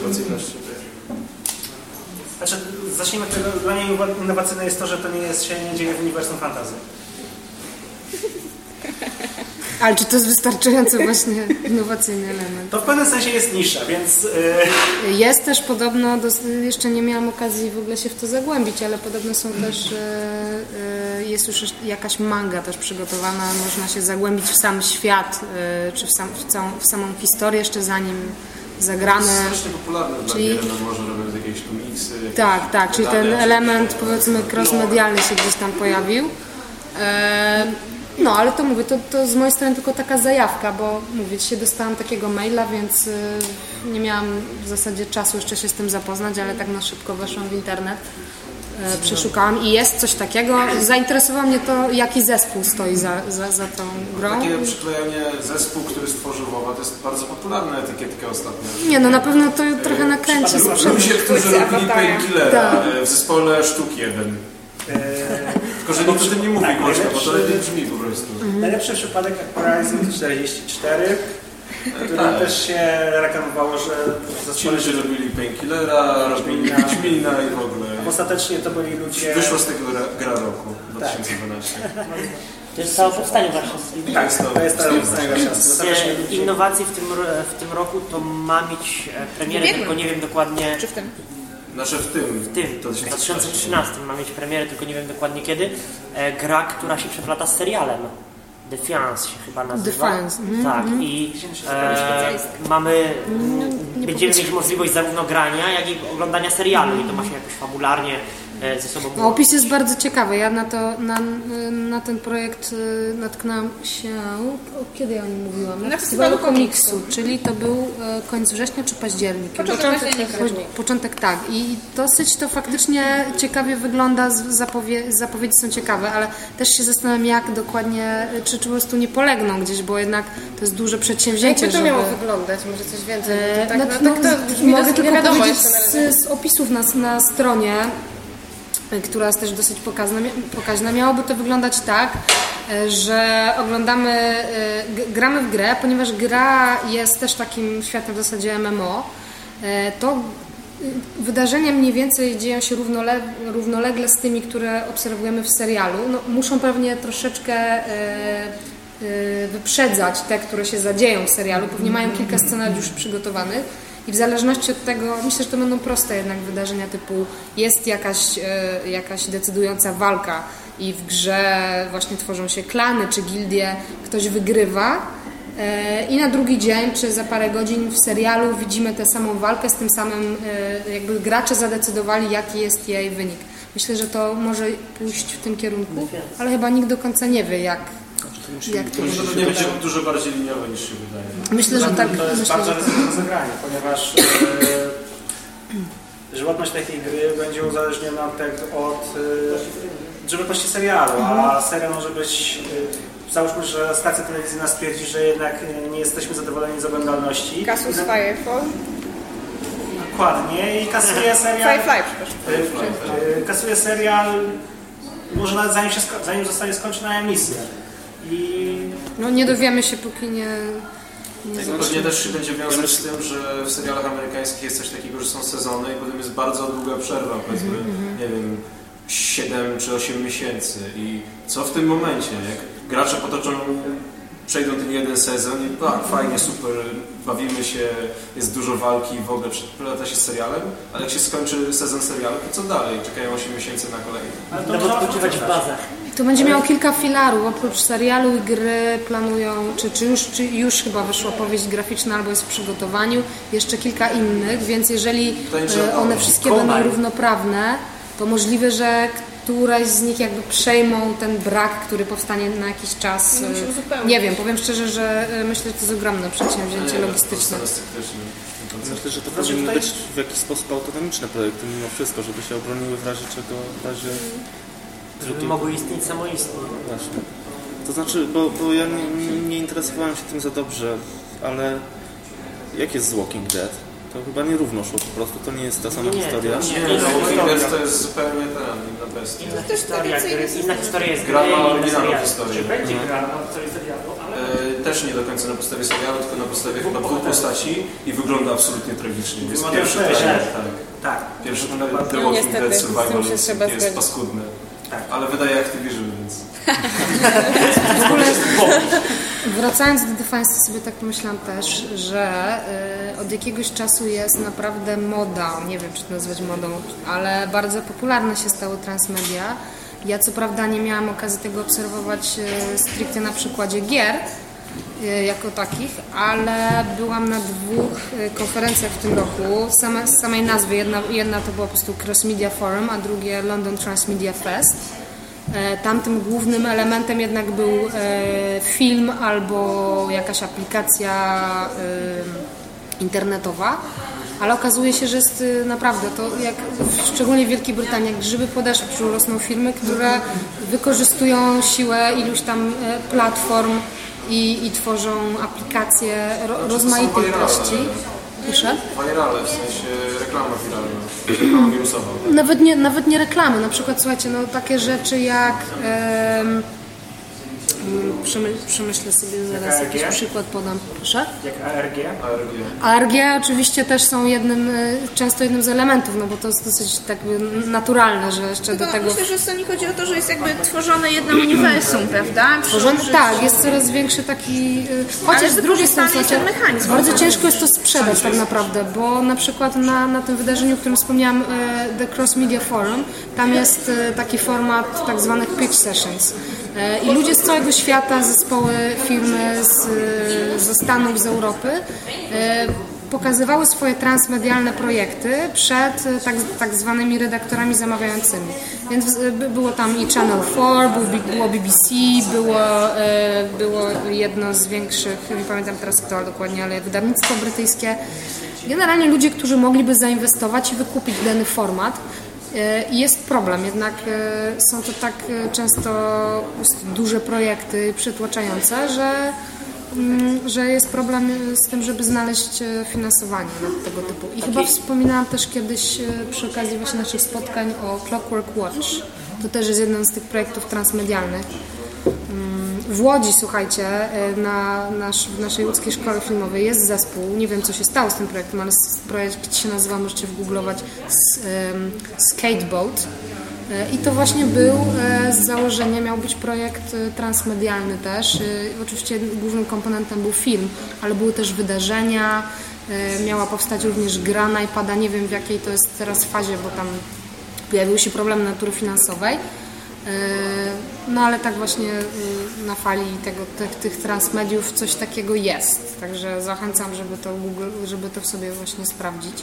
Innowacyjności. znaczy, zacznijmy od tego, dla mnie innowacyjne jest to, że to nie jest się nie dzieje w uniwersum fantazy. Ale czy to jest wystarczająco właśnie innowacyjny element? To w pewnym sensie jest nisza, więc yy, Jest też podobno, jeszcze nie miałam okazji w ogóle się w to zagłębić, ale podobno są też, e, e, jest już jakaś manga też przygotowana, można się zagłębić w sam świat, e, czy w, sam, w, całą, w samą historię jeszcze zanim zagramy. Strasznie popularne dla Czyli- gier, no może robią jakieś komiksy. jakieś Tak, tak, czyli ten element czy- powiedzmy crossmedialny się gdzieś tam pojawił. E, No, ale to mówię, to, to z mojej strony tylko taka zajawka, bo mówię, dzisiaj dostałam takiego maila, więc e, nie miałam w zasadzie czasu jeszcze się z tym zapoznać, ale tak na szybko weszłam w internet, e, przeszukałam i jest coś takiego. Zainteresowało mnie to, jaki zespół stoi za, za, za tą grą. Takie przyklejenie zespół, który stworzył WoWa, to jest bardzo popularna etykietka ostatnio. Nie, no na pewno to trochę nakręci sprzęt. Ludzie, którzy robili Painkillera Tak. e, w zespole Sztuk 1. Tylko, że nikt o tym nie mówi tak, głośno, bo to lepiej brzmi po prostu. najlepszy przypadek Horizon 44, który Tak. też się reklamowało, że Ci zespole ludzie robili Painkillera, robili Wiedźmina i w ogóle. Ostatecznie to byli ludzie... Wyszła z tego gra, roku 2012. To jest całe powstanie warszawskie. Tak, to jest ta powstanie warszawskie. E, innowacji w tym, w tym roku to ma mieć e, premierę, tylko nie wiem dokładnie Czy w tym? Znaczy w tym, w tym, to w 2013 ma mieć premierę, tylko nie wiem dokładnie kiedy. E, gra, która się przeplata z serialem. Defiance się chyba nazywa. Defiance, mhm, tak, i e, mamy, nie będziemy mieć możliwość zarówno grania, jak i oglądania serialu i to ma się jakoś fabularnie ze sobą No, opis jest bardzo ciekawy. Ja na, to, na, na ten projekt y, natknęłam się. O, kiedy ja o nim mówiłam? Na, Na festiwalu komiksu, komiksu. czyli to był e, koniec września czy październik? Początek października. Po- Początek tak. I dosyć to faktycznie ciekawie wygląda. Zapowie, zapowiedzi są ciekawe, ale też się zastanawiam, jak dokładnie, czy, czy po prostu nie polegną gdzieś, bo jednak to jest duże przedsięwzięcie. Jakby to żeby... miało wyglądać? Może coś więcej? E, tak, no, no, no, tak to brzmi mogę tylko wiadomo powiedzieć z, z opisów na, na stronie, e, która jest też dosyć pokaźna, pokaźna. Miałoby to wyglądać tak, e, że oglądamy, e, gramy w grę, ponieważ gra jest też takim światem w zasadzie MMO, e, to wydarzenia mniej więcej dzieją się równole, równolegle z tymi, które obserwujemy w serialu. No, muszą pewnie troszeczkę e, e, wyprzedzać te, które się zadzieją w serialu. Pewnie mają kilka scenariuszy przygotowanych i w zależności od tego, myślę, że to będą proste jednak wydarzenia typu jest jakaś, e, jakaś decydująca walka i w grze właśnie tworzą się klany czy gildie, ktoś wygrywa E, I na drugi dzień, czy za parę godzin w serialu widzimy tę samą walkę z tym samym, e, jakby gracze zadecydowali, jaki jest jej wynik. Myślę, że to może pójść w tym kierunku, ale chyba nikt do końca nie wie, jak, jak to to nie będzie dużo bardziej liniowe niż się wydaje. Myślę, że tak. To jest Myślę, bardzo tak. ryzykowne zagranie, ponieważ e, żywotność takiej gry będzie uzależniona od, od e, żywotności serialu, a serial może być... E, Załóżmy, że stacja telewizyjna stwierdzi, że jednak nie jesteśmy zadowoleni z oglądalności. Kasus Firefall. Dokładnie i kasuje serial. Firefly, przepraszam. e, e, kasuje serial może nawet zanim, się, zanim zostanie skończona emisja. I No nie dowiemy się, póki nie... nie To pewnie też się będzie wiązać z tym, że w serialach amerykańskich jest coś takiego, że są sezony i potem jest bardzo długa przerwa, powiedzmy, nie wiem, 7 czy 8 miesięcy. I co w tym momencie, jak gracze potoczą, przejdą ten jeden sezon i tak, fajnie, super, bawimy się, jest dużo walki i w ogóle przelata się z serialem, ale jak się skończy sezon serialu, to co dalej? Czekają 8 miesięcy na kolejny. ale to trzeba w bazach. To będzie miało kilka filarów. Oprócz serialu i gry planują, czy, czy, już, czy już chyba wyszła powieść graficzna albo jest w przygotowaniu, jeszcze kilka innych, więc jeżeli e, one wszystkie będą równoprawne, to możliwe, że któraś z nich jakby przejmą ten brak, który powstanie na jakiś czas. No, e. Nie wiem, powiem szczerze, że e, myślę, że to jest ogromne przedsięwzięcie logistyczne. Myślę, że to Znaczy powinny tutaj- być w jakiś sposób autonomiczne projekty mimo wszystko, żeby się obroniły w razie czego, w razie Żeby mogły istnieć samoistnie. Właśnie. To znaczy, bo, bo ja nie, nie interesowałem się tym za dobrze, ale jak jest z Walking Dead? To chyba nie równo szło po prostu, to nie jest ta sama Nie, historia. to Nie, Nie, no, Walking. Dead to jest zupełnie ten, inna bestia. Inna historia, inna historia jest Gra ma oryginalną historię. Czy będzie gra na podstawie serialu, ale E, też nie do końca na podstawie serialu, tylko na podstawie chyba dwóch postaci i wygląda absolutnie tragicznie. Jest pierwszy trailer, tak. tak. Pierwszy No, trailer The Walking Dead Survival jest, paskudny. Tak. Ale wydaje Activision, więc... W ogóle wracając do Defiance, sobie tak pomyślałam też, że y, od jakiegoś czasu jest naprawdę moda, nie wiem czy to nazwać modą, ale bardzo popularne się stało transmedia. Ja co prawda nie miałam okazji tego obserwować y, stricte na przykładzie gier, jako takich, ale byłam na dwóch y, konferencjach w tym roku. Same, z samej nazwy, jedna, jedna to była po prostu Cross Media Forum, a drugie London Transmedia Fest. E, Tamtym głównym elementem jednak był e, film albo jakaś aplikacja e, internetowa, ale okazuje się, że jest e, naprawdę to, jak, szczególnie w Wielkiej Brytanii, jak grzyby po deszczu rosną firmy, które wykorzystują siłę iluś tam e, platform i, i tworzą aplikacje ro, rozmaitej virale. treści. Proszę? Virale, w sensie reklama wiralna, reklama wirusowa. Nawet nie, nawet nie reklamy, na przykład słuchajcie, no takie rzeczy jak przemy, przemyślę sobie zaraz jakiś przykład podam, proszę. Jak ARG. ARG. ARG oczywiście też są jednym, e, często jednym z elementów, no bo to jest dosyć tak naturalne, że jeszcze do Tylko tego... myślę, że Sony chodzi o to, że jest jakby tworzone jedno uniwersum, prawda? Tworzony, Przy- tak, jest coraz większy taki... y, Chociaż z drugiej strony, mechanizm. bardzo ciężko jest to sprzedać tak naprawdę, bo na przykład na, na tym wydarzeniu, o którym wspomniałam, The Cross Media Forum, tam jest taki format tak zwanych pitch sessions. E, I ludzie z całego świata, zespoły, firmy z, ze Stanów, z Europy e, pokazywały swoje transmedialne projekty przed e, tak, tak zwanymi redaktorami zamawiającymi. Więc by- było tam i Channel 4, był, B- było BBC, było, było jedno z większych, nie pamiętam teraz kto dokładnie, ale wydawnictwo brytyjskie. Generalnie ludzie, którzy mogliby zainwestować i wykupić dany format. E, jest problem, jednak e, są to tak e, często duże projekty przytłaczające, że, mm, że jest problem z tym, żeby znaleźć finansowanie na tego typu. I chyba wspominałam też kiedyś przy okazji właśnie naszych spotkań o Clockwork Watch. To też jest jeden z tych projektów transmedialnych. W Łodzi, słuchajcie, e, na nasz, w naszej łódzkiej szkole filmowej jest zespół, nie wiem co się stało z tym projektem, ale projekt się nazywa, możecie wgooglować, Skateboat. E, I to właśnie był e, z założenia, miał być projekt transmedialny też. Oczywiście głównym komponentem był film, ale były też wydarzenia, miała powstać również gra na iPada, nie wiem w jakiej to jest teraz fazie, bo tam pojawiły się problemy natury finansowej. E, No ale tak właśnie y, na fali tego, tych, tych transmediów coś takiego jest. Także zachęcam, żeby to, Google, żeby to w sobie właśnie sprawdzić.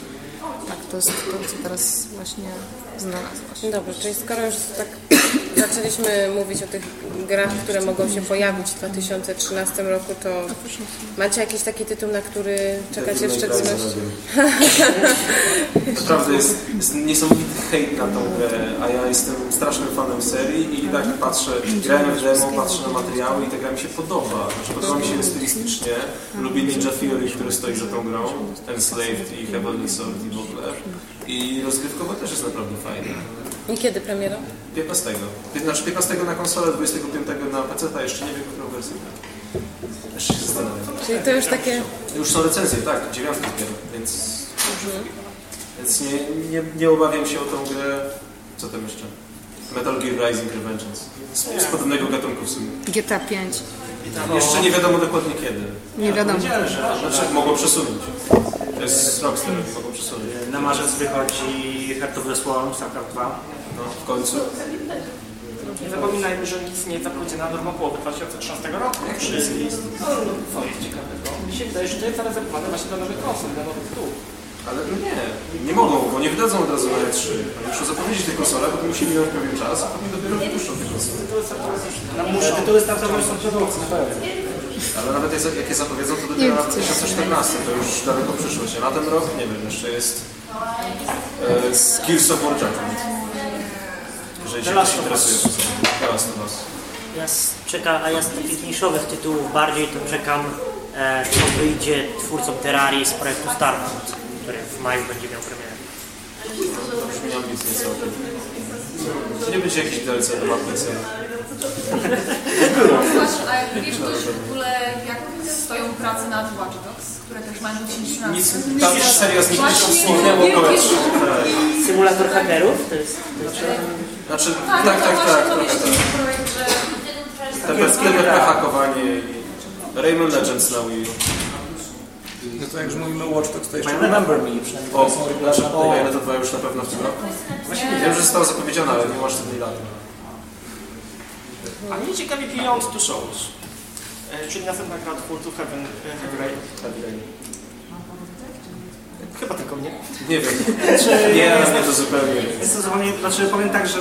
Tak, to jest to, co teraz właśnie znalazłaś. Dobrze, czyli skoro już tak zaczęliśmy mówić o tych grach, które mogą się pojawić w 2013 roku, to macie jakiś taki tytuł, na który czekacie w szczególności? Naprawdę jest, jest niesamowity hejt na tą grę, a ja jestem strasznym fanem serii i tak patrzę, grałem w demo, patrzę na materiały i ta gra mi się podoba. Znaczy, podoba mi się stylistycznie, lubię Ninja Theory, który stoi za tą grą, Enslaved i Heavenly Sword i w ogóle. I rozgrywkowo też jest naprawdę fajna. I kiedy premiera? 15. Pię- Znaczy 15 na konsolę, 25 na PC, a jeszcze nie wiem, którą wersję. Jeszcze się zastanawiam. Czyli to już takie... Już są recenzje, tak, dziewiątki dopiero, więc, więc nie, nie, nie obawiam się o tą grę. Co tam jeszcze? Metal Gear Rising Revengeance. Z, z podobnego gatunku w sumie. GTA 5. Jeszcze nie wiadomo dokładnie kiedy. Nie wiadomo. Znaczy, mogą przesunąć. To jest Rockstar, mogą przesunąć. Na marzec wychodzi Heart of the Swarm, StarCraft 2. No, w końcu. Nie zapominajmy, że nic nie zapowiedziano na drugą połowę 2013 roku, czyli no, co jest ciekawego. Mi się wydaje, że to jest zarezerwowane właśnie dla nowych konsol, dla nowych tytułów. Ale no nie, nie mogą, bo nie wydadzą od razu na E3. Oni muszą zapowiedzieć te konsole, potem musi minąć pewien czas, a potem dopiero wypuszczą te konsole. Tytuły startowe są pewno. Ale nawet jak jak je zapowiedzą, to dopiero na 2014, to już daleko przyszłość. A na ten rok, nie wiem, jeszcze jest e, Gears of War Judgment. Jeżeli się ktoś interesuje, teraz to nas. Ja z, czeka, a ja z takich niszowych tytułów bardziej to czekam, e, co wyjdzie twórcom Terrarii z projektu Starbound, który w maju będzie miał premierę. To brzmi ambitnie całkiem. To nie będzie jakiś DLC do ceny. Właśnie, a jak wiesz ktoś w ogóle, jak stoją prace nad Watch Dogs, które też mają być Nic, 13? ta seria zniknęła, Właśnie, zniknęło wielkie koło słupki. Symulator hakerów? To jest, to jest Znaczy, Tak, tak, tak, właśnie tak, tak. projekt, że TPS, TPP hakowanie i Rayman Legends na Wii. No to jak już mówimy o Watch Dogs, to jeszcze Remember Me, przynajmniej O, znaczy, o, ile to dwa już na pewno w tym roku. Wiem, że zostało zapowiedziane, ale nie masz tej daty. A mnie ciekawi Beyond Two Souls, e, czyli następna gra twórców Heaven, Heavy Rain. Chyba tylko mnie. Nie wiem. Nie, ale mnie to zupełnie. Jestem zadowolony, znaczy powiem tak, że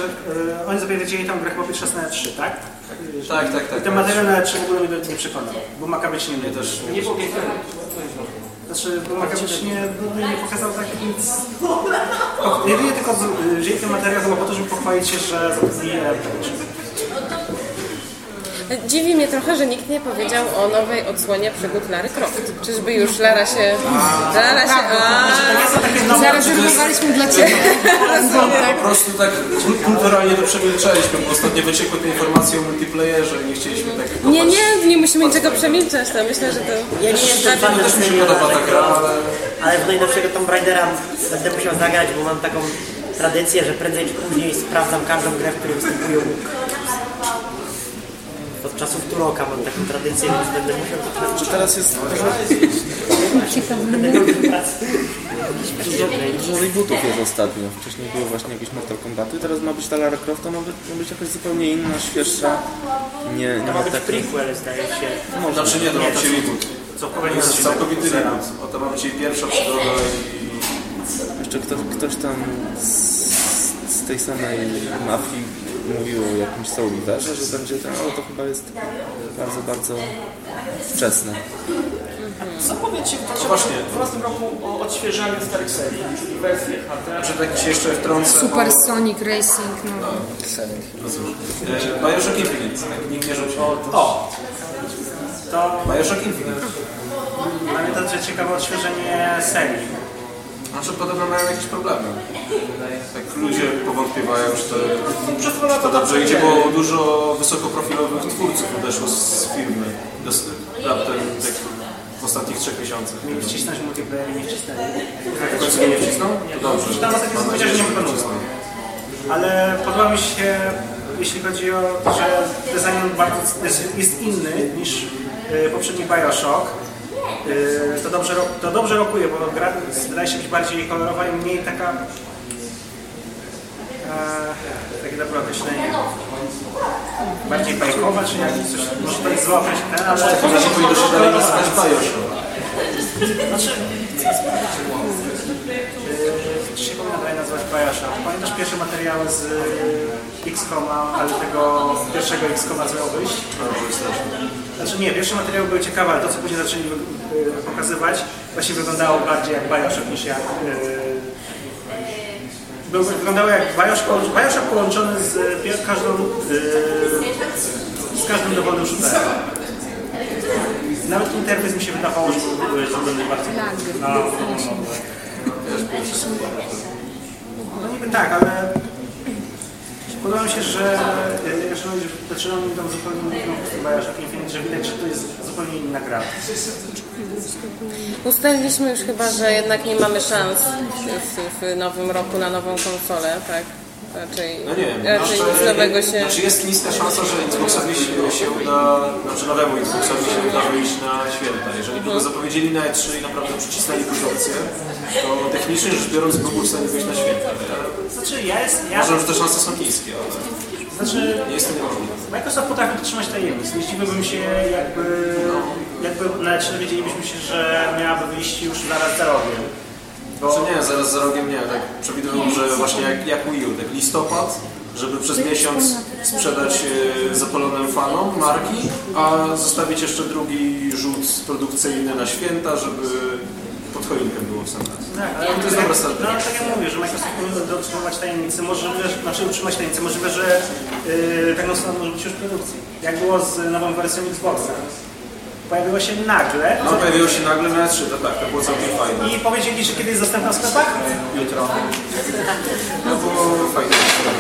e, oni zapowiedzieli tam grę chyba pierwszy raz na E3, tak? Tak, tak, tak. I ten materiał na E3 w ogóle mnie nie przekonał, bo ma być nie Mnie też Nie było pięknego. Znaczy, bo Makabicz nie, nie, nie pokazał tak nic... Jedynie tylko z- y, wzięli ten materiał chyba po to, żeby pochwalić się, że zatrudnili Epic. Dziwi mnie trochę, że nikt nie powiedział o nowej odsłonie przygód Lary Croft. Czyżby już Lara się... Lara się... A, Zarezerwowaliśmy dla Ciebie. Po prostu tak kulturalnie to przemilczaliśmy, bo ostatnio wyciekły te informacje o multiplayerze i nie chcieliśmy tak nie, nie, nie musimy niczego przemilczać. To myślę, że to... Ja nie jestem fanem Też mi się podoba ta gra, ale ale w najnowszego Tomb Raidera będę musiał zagrać, bo mam taką tradycję, że prędzej czy później sprawdzam każdą grę, w której występują od czasów Turoka mam taką tradycję, więc będę musiał to przeczytać. Czy teraz jest dużo, dużo, dużo rebootów jest ostatnio. Wcześniej były właśnie jakieś Mortal Kombaty, teraz ma być ta Lara Croft, a ma być, ma być jakaś zupełnie inna, świeższa. Nie, nie To ma ma być takiej... prequel, zdaje się. znaczy nie, to ma być reboot. To jest nas całkowity zera. remont. Oto ma być jej pierwsza przygoda i Jeszcze ktoś, ktoś tam z, z tej samej mafii mówił o jakimś Soul Riverze, że będzie ten, ale to chyba jest bardzo, bardzo wczesne. Co powiecie w No właśnie. 2012 roku o odświeżaniu starych serii, czyli wersji HD? że tak się jeszcze wtrącę Super o- Sonic Racing, no. No e, Bioshock Infinite, tak nikt nie rzucił. O! To Bioshock Infinite. pamiętam, że ciekawe odświeżenie serii. Znaczy podobno mają jakieś problemy. Tak ludzie powątpiewają, że to, że to dobrze idzie, bo dużo wysokoprofilowych twórców odeszło z firmy. Raptem tak w ostatnich trzech miesiącach. Mieli wcisnąć multiplayer nie wcisnęli. W końcu nie wcisną? To dobrze. Czytałem ostatnio powiedział, że nie że wykonują. wcisną. Ale podoba mi się, jeśli chodzi o to, że design bardzo jest, jest inny niż y, poprzedni Bioshock. Y, to, dobrze, to dobrze rokuje, bo gra wydaje się być bardziej kolorowa i mniej taka... E, takie dobre określenie. Bardziej bajkowa, czy jak coś, może to jest złe określenie, ale... Powinno się dalej nazywać Bioshock. Znaczy, Czy się powinna dalej nazywać Bioshock? Pamiętasz pierwsze materiały z y, X-Koma, ale tego pierwszego X-Koma wyjść? Znaczy nie, pierwsze materiały były ciekawe, ale to co później zaczęli y, pokazywać właśnie wyglądało bardziej jak Bioshock niż jak... Y, był- wyglądało jak Bioshock, Bioshock połączony z pier- każdą... Y, z każdym dowodem shootera. Nawet interfejs mi się wydawało, że były zrobione bardzo... No, no, no, no niby tak, ale podoba mi się, że jeszcze zaczynam mi tam zupełnie inną Infinite, że widać, że to jest zupełnie inna gra. Ustaliliśmy już chyba, że jednak nie mamy szans w, w nowym roku na nową konsolę, tak? Raczej, No nie wiem, raczej nic nowego się... Znaczy jest niska szansa, że Xboxowi się, uda, znaczy nowemu Xboxowi się uda wyjść na święta. Jeżeli by go zapowiedzieli na E3 i naprawdę przycisnęli produkcję, to technicznie rzecz biorąc byłby w stanie wyjść na święta. Znaczy ja jest, ja, uważam, że te szanse są niskie, ale znaczy nie jest to niemożliwe. Microsoft potrafi trzymać tajemnic. Nie zdziwiłbym się jakby, jakby nawet dowiedzielibyśmy się, że miałaby wyjść już zaraz za rogiem. Bo nie, zaraz za rogiem nie, tak przewidują, że właśnie jak, jak Wii U, tak listopad, żeby przez miesiąc sprzedać e, zapalonym fanom marki, a zostawić jeszcze drugi rzut produkcyjny na święta, żeby pod choinkę było w sam raz. Tak, ale To jest dobra strategia. No, tak jak mówię, że Microsoft powinien dotrzymać tajemnicy, możliwe, znaczy utrzymać tajemnicę, możliwe, że yy, tak mocno może być już w produkcji. Jak było z nową wersją Xboxa. Pojawiło się nagle No pojawiło się nagle na E3, to tak, to było całkiem fajne. i powiedzieli, że kiedy jest dostępna w sklepach? Jutro. To było fajne.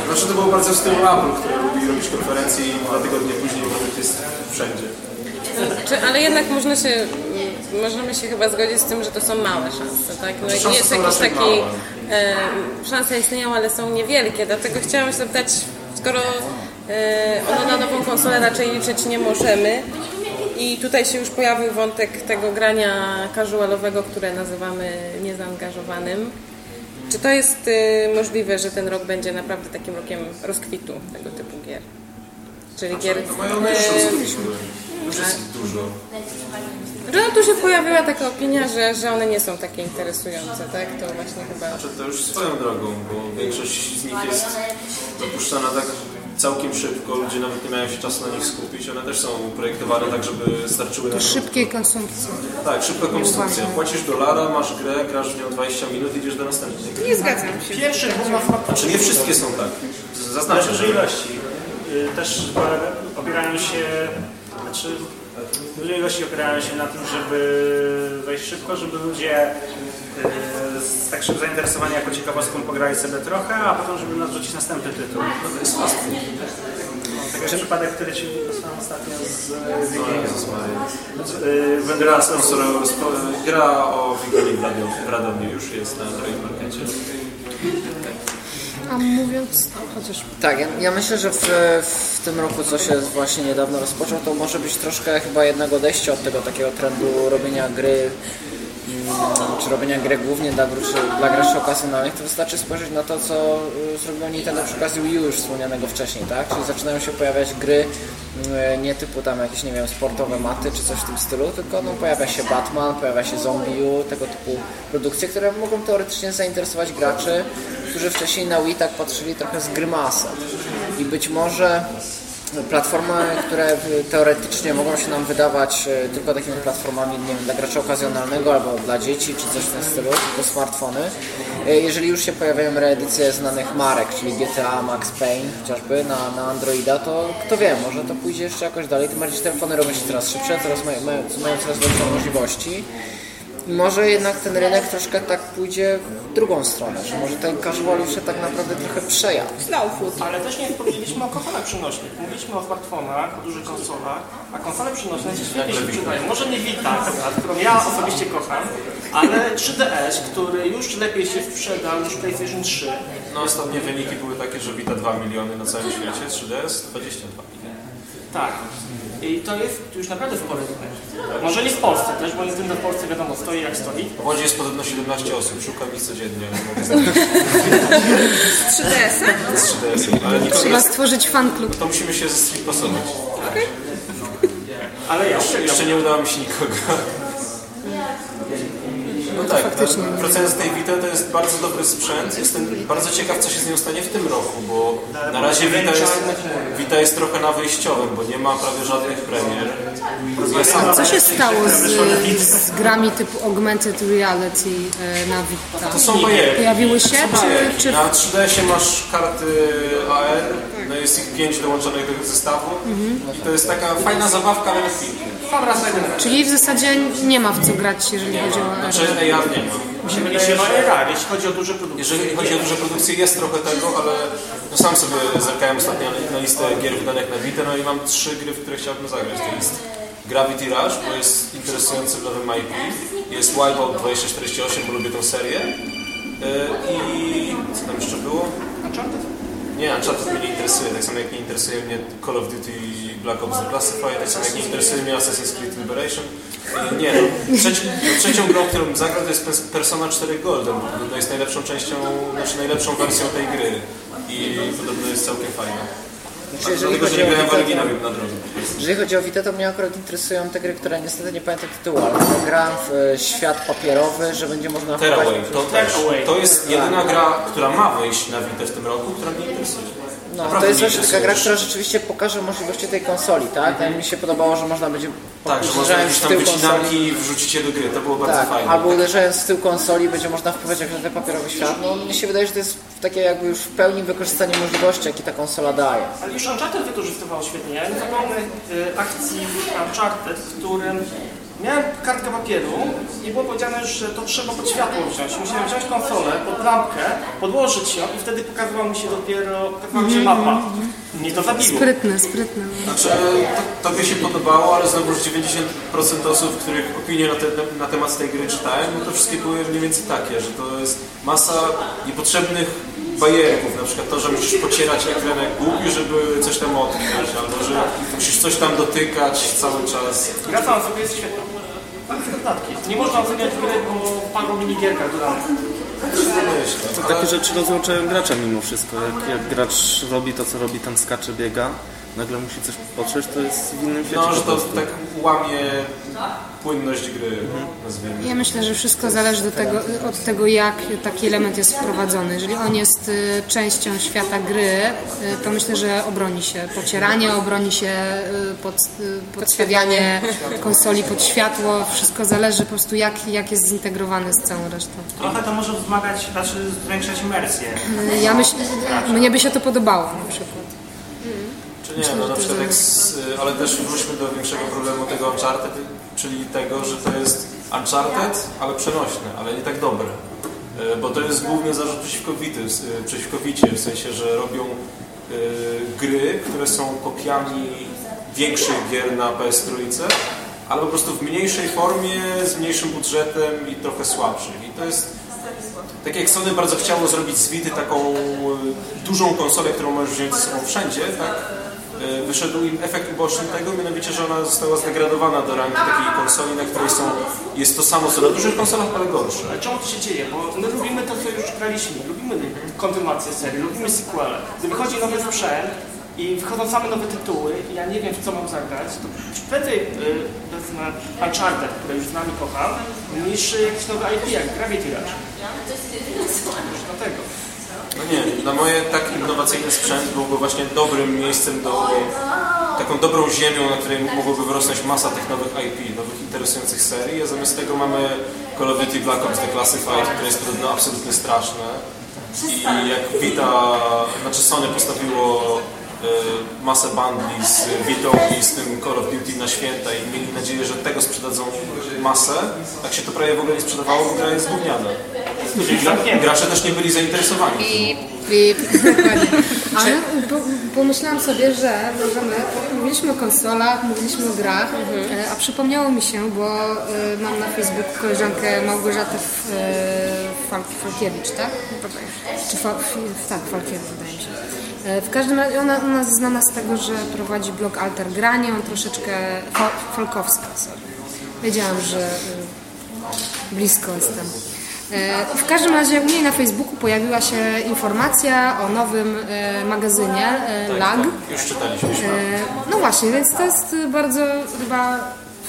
Znaczy to było bardzo w stylu Apple, który lubi robić konferencje i dwa tygodnie później produkt jest wszędzie. Czy, ale jednak można się, możemy się chyba zgodzić z tym, że to są małe szanse, tak? No, Szanse nie jest jakiś taki, e, szanse istnieją, ale są niewielkie, dlatego chciałam się zapytać, skoro e, ono na nową konsolę raczej liczyć nie możemy i tutaj się już pojawił wątek tego grania casualowego, które nazywamy niezaangażowanym. Czy to jest e, możliwe, że ten rok będzie naprawdę takim rokiem rozkwitu tego typu gier? Czyli gier... To mają już e, rozkwitu. Już jest dużo. no, tu się pojawiła taka opinia, że, że one nie są takie interesujące, tak? To właśnie chyba... Znaczy to już swoją drogą, bo większość z nich jest dopuszczana tak całkiem szybko, ludzie nawet nie mają się czasu na nich skupić, one też są projektowane tak, żeby starczyły na Do szybkiej konsumpcji. Tak, szybka konstrukcja. Płacisz dolara, masz grę, grasz w nią 20 minut, idziesz do następnej. Nie zgadzam się. Pierwszy faktami. Znaczy nie wszystkie są tak. Zaznaczę, że ilości. Y, Też opierają się, znaczy duże ilości opierają się na tym, żeby wejść szybko, żeby ludzie z tak szybko zainteresowani jako ciekawostką pograli sobie trochę, a potem żeby narzucić następny tytuł. no to jest fast food. Tak jak przypadek, który ci dostałem ostatnio z Maria. Y, Gra, spo, gra o Wigilii w Radomiu, już jest na Trade Markecie. A mówiąc, chociaż Tak, ja, ja myślę, że w, w tym roku, co się właśnie niedawno rozpoczął, to może być troszkę chyba jednak odejście od tego takiego trendu robienia gry czy robienia gry głównie dla, gruczy- dla graczy okazjonalnych, to wystarczy spojrzeć na to, co y, zrobiło Nintendo przy okazji Wii już wspomnianego wcześniej, tak? Czyli zaczynają się pojawiać gry y, nie typu tam jakieś, nie wiem, sportowe maty czy coś w tym stylu, tylko no, pojawia się Batman, pojawia się Zombie U, tego typu produkcje, które mogą teoretycznie zainteresować graczy, którzy wcześniej na Wii tak patrzyli trochę z grymasem. I być może platformy, które teoretycznie mogą się nam wydawać e, tylko takimi platformami nie wiem, dla gracza okazjonalnego albo dla dzieci czy coś w tym stylu, tylko smartfony. E, Jeżeli już się pojawiają reedycje znanych marek, czyli GTA, Max Payne chociażby na, na Androida, to kto wie, może to pójdzie jeszcze jakoś dalej. Tym bardziej telefony robią się coraz szybsze, coraz mają, mają, coraz większe możliwości. Może jednak ten rynek troszkę tak pójdzie w drugą stronę, że może ten casual już się tak naprawdę trochę przejadł. Slow food. Ale też nie powiedzieliśmy o konsolach przynośnych. Mówiliśmy o smartfonach, o dużych konsolach, a konsole przynośne się świetnie się przydają. Może nie Vita, którą ja osobiście kocham, ale 3DS, który już lepiej się sprzedał niż PlayStation 3. No ostatnie wyniki były takie, że Vita 2 miliony na całym świecie, 3DS 22 miliony. Tak. I to jest już naprawdę spory rynek. Może nie w Polsce też, bo Nintendo w Polsce wiadomo stoi jak stoi. W Łodzi jest podobno 17 osób, szukam ich codziennie, ale nie mogę znaleźć 3DS-a? z 3DS-em, ale nikogo Trzeba nie... stworzyć fanklub. To musimy się streetpasować. Ale ja Jeszcze, jeszcze nie udało mi się nikogo. No tak, faktycznie. wracając do tej Vita, to jest bardzo dobry sprzęt. Jestem bardzo ciekaw, co się z nią stanie w tym roku, bo na razie Vita jest, Vita jest trochę na wyjściowym, bo nie ma prawie żadnych premier. Ja Co się stało z, z grami typu Augmented Reality e, na Vita? to są bajery. Pojawiły się? Czy, czy Na 3DS-ie masz karty AR, no jest ich 5 dołączonych do zestawu i to jest taka fajna zabawka, ale na chwilę. Sam raz na jeden raz. Czyli w zasadzie nie ma w co grać, jeżeli chodzi o Znaczy AR nie ma. Się wydaje, że jeśli chodzi o duże produkcje. Jeżeli chodzi o duże produkcje, jest trochę tego, ale no sam sobie zerkałem ostatnio na listę gier wydanych na Vita, no i mam trzy gry, w które chciałbym zagrać. To jest Gravity Rush, bo jest interesujący w nowym IP. Jest Wipeout 2048, bo lubię tę serię. Yy, I co tam jeszcze było? Nie, Uncharted mnie nie interesuje, tak samo jak nie interesuje mnie Call of Duty Black Ops Declassified, tak samo jak nie interesuje mnie Assassin's Creed Liberation. Yy, Nie, no, trzeci, no, trzecią grą, którą zagrał to jest Pers- Persona 4 Golden, to jest najlepszą częścią, znaczy najlepszą wersją tej gry i podobno jest całkiem fajna. Znaczy, jeżeli chodzi o Vita, oryginał na drodze. Jeżeli chodzi o Vita, to mnie akurat interesują te gry, które niestety nie pamiętam tytułu, ale to gram w e, świat papierowy, że będzie można Tearaway, to też. To jest jedyna gra, która ma wyjść na Vita w tym roku, która mnie interesuje. No, Naprawdę to jest właśnie taka gra, która rzeczywiście pokaże możliwości tej konsoli, tak? Tak Mi się podobało, że można będzie Tak, że można jakieś tam wycinanki i wrzucić je do gry, to było bardzo tak, fajne. albo uderzając w tył konsoli będzie można wpływać jak na ten papierowy świat. No mnie się wydaje, że to jest takie jakby już w pełni wykorzystanie możliwości, jakie ta konsola daje. Ale już Uncharted wykorzystywał świetnie. Ja nie zapomnę y, akcji Uncharted, w którym miałem kartkę papieru i było powiedziane, że to trzeba pod światło wziąć. Musiałem wziąć konsolę pod lampkę, podłożyć ją i wtedy pokazywała mi się dopiero, pokazywała mi się mapa. Mnie to zabiło. sprytne, sprytne. Znaczy, to, tobie się podobało, ale znowuż 90% osób, których opinie na, te, na temat tej gry czytałem, no to wszystkie były mniej więcej takie, że to jest masa niepotrzebnych bajerków, na przykład to, że musisz pocierać ekran jak głupi, żeby coś tam odkryć, albo że musisz coś tam dotykać cały czas. Gra sama sobie jest świetna. Nie można oceniać gry po paru minigierkach dodanych. Myślę, takie rzeczy rozłączają gracza mimo wszystko. Jak, jak gracz robi to, co robi, tam skacze, biega, nagle musi coś potrzeć, to jest w innym świecie. No, że to tak łamie płynność gry, nazwijmy. Ja myślę, że wszystko zależy do tego, od tego, jak taki element jest wprowadzony. Jeżeli on jest y, częścią świata gry, y, to myślę, że obroni się pocieranie, obroni się y, pod, podstawianie konsoli pod światło. Wszystko zależy po prostu, jak, jak jest zintegrowany z całą resztą. Trochę to może wzmagać, znaczy zwiększać imersję. Ja myślę, mnie by się to podobało na przykład. Nie, no na przykład jak z, ale też wróćmy do większego problemu tego Uncharted, czyli tego, że to jest Uncharted, ale przenośne, ale nie tak dobre. E, Bo to jest główny zarzut przeciwko Vity, przeciwko w sensie, że robią e, gry, które są kopiami większych gier na PS3, ale po prostu w mniejszej formie, z mniejszym budżetem i trochę słabszych. I to jest tak jak Sony bardzo chciało zrobić z Vity taką dużą konsolę, którą możesz wziąć ze sobą wszędzie, tak wyszedł im efekt uboczny tego, mianowicie, że ona została zdegradowana do rangi takiej konsoli, na której są, jest to samo co na dużych konsolach, ale gorsze. Ale czemu to się dzieje? Bo my lubimy to, co już graliśmy. Lubimy kontynuację serii, lubimy sequele. Gdy wychodzi nowy sprzęt i wychodzą same nowe tytuły i ja nie wiem, w co mam zagrać, to prędzej yy, wezmę Uncharted, które już z nami kocham, niż jakiś nowy IP jak Gravity Rush. Już dlatego. No nie, na moje tak innowacyjny sprzęt byłby właśnie dobrym miejscem do, taką dobrą ziemią, na której mogłoby wyrosnąć masa tych nowych IP, nowych interesujących serii, a zamiast tego mamy Call of Duty Black Ops The Classified, które jest podobno absolutnie straszne. I jak Vita, znaczy Sony postawiło masę bundli z Vitą i z tym Call of Duty na święta i mieli nadzieję, że tego sprzedadzą masę, tak się to prawie w ogóle nie sprzedawało, bo gra jest gówniana. Gra- Gracze też nie byli zainteresowani. Flip. Dokładnie. Ale po, pomyślałam sobie, że możemy, mówiliśmy o konsolach, mówiliśmy o grach, e, a przypomniało mi się, bo e, mam na Facebooku koleżankę Małgorzatę e, Fal- Falkiewicz, tak? Czy Fa, F- tak, Falkiewicz wydaje mi się. E, W każdym razie ona, ona znana z tego, że prowadzi blog Alter Granie, on troszeczkę Fal, Falkowska, sorry. Wiedziałam, że e, blisko jestem. E, W każdym razie u niej na Facebooku pojawiła się informacja o nowym magazynie e, LAG. Już czytaliśmy. No właśnie, więc to jest bardzo chyba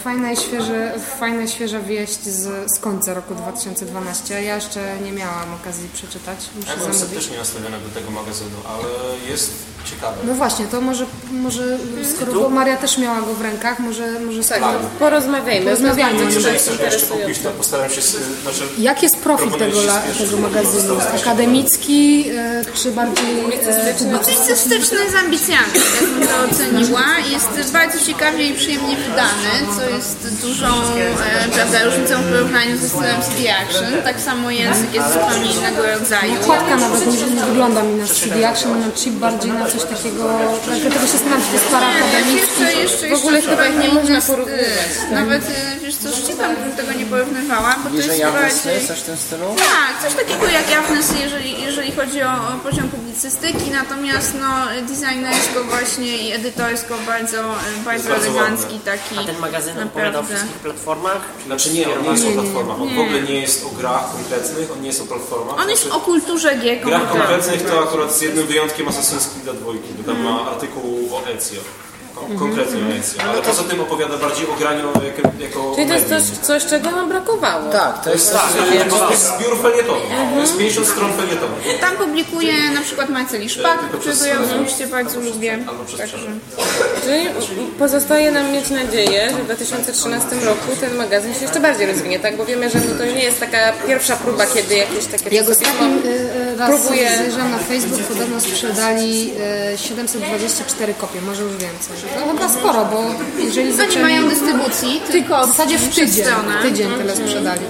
fajna i świeże, fajna i świeża wieść z, z końca roku 2012. Ja jeszcze nie miałam okazji przeczytać, Ja muszę byłem zamówić. sceptycznie nastawiony do tego magazynu, ale jest ciekawe. No właśnie, to może, może skoro bo Maria też miała go w rękach, może, może Tak, skoro- porozmawiajmy. Porozmawiajmy. Jeżeli chcesz jeszcze kupić, to postaram się... Znaczy, Jak jest profil tego, la, tego magazynu? Akademicki e, czy bardziej e, Publicystyczny z ambicjami, tak bym to oceniła. Jest bardzo ciekawie i przyjemnie wydany, co jest dużą e, prawda, różnicą w porównaniu ze stylem CD Action. Tak samo język jest zupełnie innego rodzaju. Okładka nawet nie, nie wygląda mi na CD Action, na chip bardziej na coś takiego, dlatego się zastanawiam, czy to jest para Nie, akademicki. jeszcze, jeszcze, W ogóle jeszcze chyba ich nie można e, porównywać. Nawet, e, wiesz co, chipem bym tego nie porównywała, bo to jest Jawnesy, bardziej... coś w tym stylu? Tak, coś takiego jak Jawnes, jeżeli, jeżeli chodzi o, o poziom publicystyki, natomiast no, designersko właśnie i edytorsko bardzo, bardzo bardzo elegancki taki. A ten magazyn opowiada o naprawdę. wszystkich platformach? Znaczy nie, on nie jest o platformach. On w ogóle nie jest o grach konkretnych, on nie jest o platformach. On jest Znaczy, o kulturze G grach konkretnych to akurat z jednym wyjątkiem Assassin's Creed 2, bo tam ma artykuł o Ezio. Kon- Konkretnie o Ezio. Ale poza tym opowiada bardziej o graniu jako, jako Czyli to jest coś, coś, czego nam brakowało. Tak, to jest Tak, to jest zbiór felietonu. To jest 50 stron felietonu. Tam publikuje na przykład Marceli Szpak, tylko którego przez- ja osobiście bardzo lubię. Albo przez Także. Czyli pozostaje nam mieć nadzieję, że w 2013 roku ten magazyn się jeszcze bardziej rozwinie, tak? Bo wiemy, że to nie jest taka pierwsza próba, kiedy jakieś takie Jak czasopismo ostatnim e, e, raz zajrzałam na Facebook, podobno sprzedali e, 724 kopie, może już więcej. To chyba sporo, bo jeżeli zaczęli... mają dystrybucji, tylko W zasadzie w tydzień, w tydzień tyle sprzedali.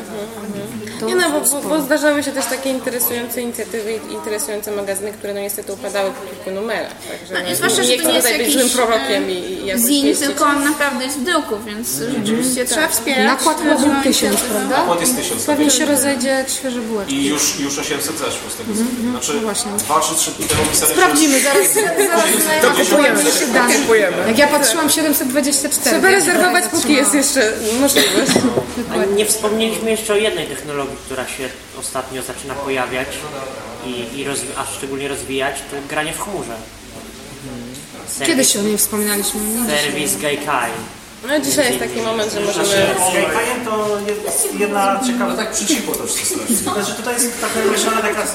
To Nie no, bo, bo, bo zdarzały się też takie interesujące inicjatywy i interesujące magazyny, które no niestety upadały po kilku numerach. Także No, zwłaszcza, że nie to chcę nie jest tutaj być złym prorokiem i, i jakoś Zin, pieścić. tylko on naprawdę jest w druku, więc rzeczywiście trzeba wspierać. Nakład chyba był różną 1000, inicjatywę. prawda? Nakład jest 1000. Pewnie się rozejdzie jak świeże bułeczki. I już, już 800 zeszło z tego. Znaczy, no właśnie. dwa czy trzy dni temu pisali, Sprawdzimy, zaraz, zaraz kupujemy. Jak ja patrzyłam 724. Trzeba rezerwować, póki jest jeszcze możliwość. Nie wspomnieliśmy jeszcze o jednej technologii, która się ostatnio zaczyna pojawiać i, i rozwi- a szczególnie rozwijać, to granie w chmurze. Serwis, Kiedyś o niej wspominaliśmy. nie serwis Gaikai. No dzisiaj jest taki moment, że możemy... Z Gaikai to jest jedna ciekawa... No tak przycichło to wszystko. Znaczy tutaj jest taka mieszana taka... Yy,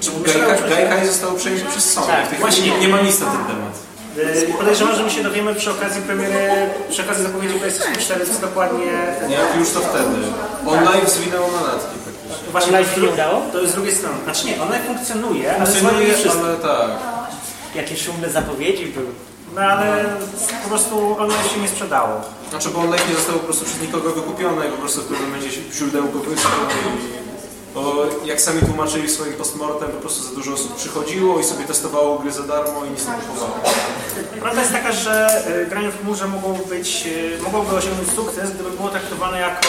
Czy Gaikai, Gaikai zostało przejęte przez Sony. Tak, w tej właśnie. nie, nie ma nic na ten temat. Yy, podejrzewam, że my się dowiemy przy okazji premiery, przy okazji zapowiedzi PlayStation 4, co dokładnie... Jak już to wtedy. Online zwinęło manatki. praktycznie. Właśnie Live się nie udało? To jest z drugiej strony. Znaczy nie, online funkcjonuje, ale Funkcjonuje, ale tak. Jakie szumne zapowiedzi były. No ale po prostu online się nie sprzedało. Znaczy, bo online nie zostało po prostu przez nikogo wykupione i po prostu w pewnym momencie źródełko wyschło i Bo jak sami tłumaczyli w swoim postmortem, po prostu za dużo osób przychodziło i sobie testowało gry za darmo i nic nie kupowało. Prawda jest taka, że y, granie w chmurze mogło być, y, mogłoby osiągnąć sukces, gdyby było traktowane jako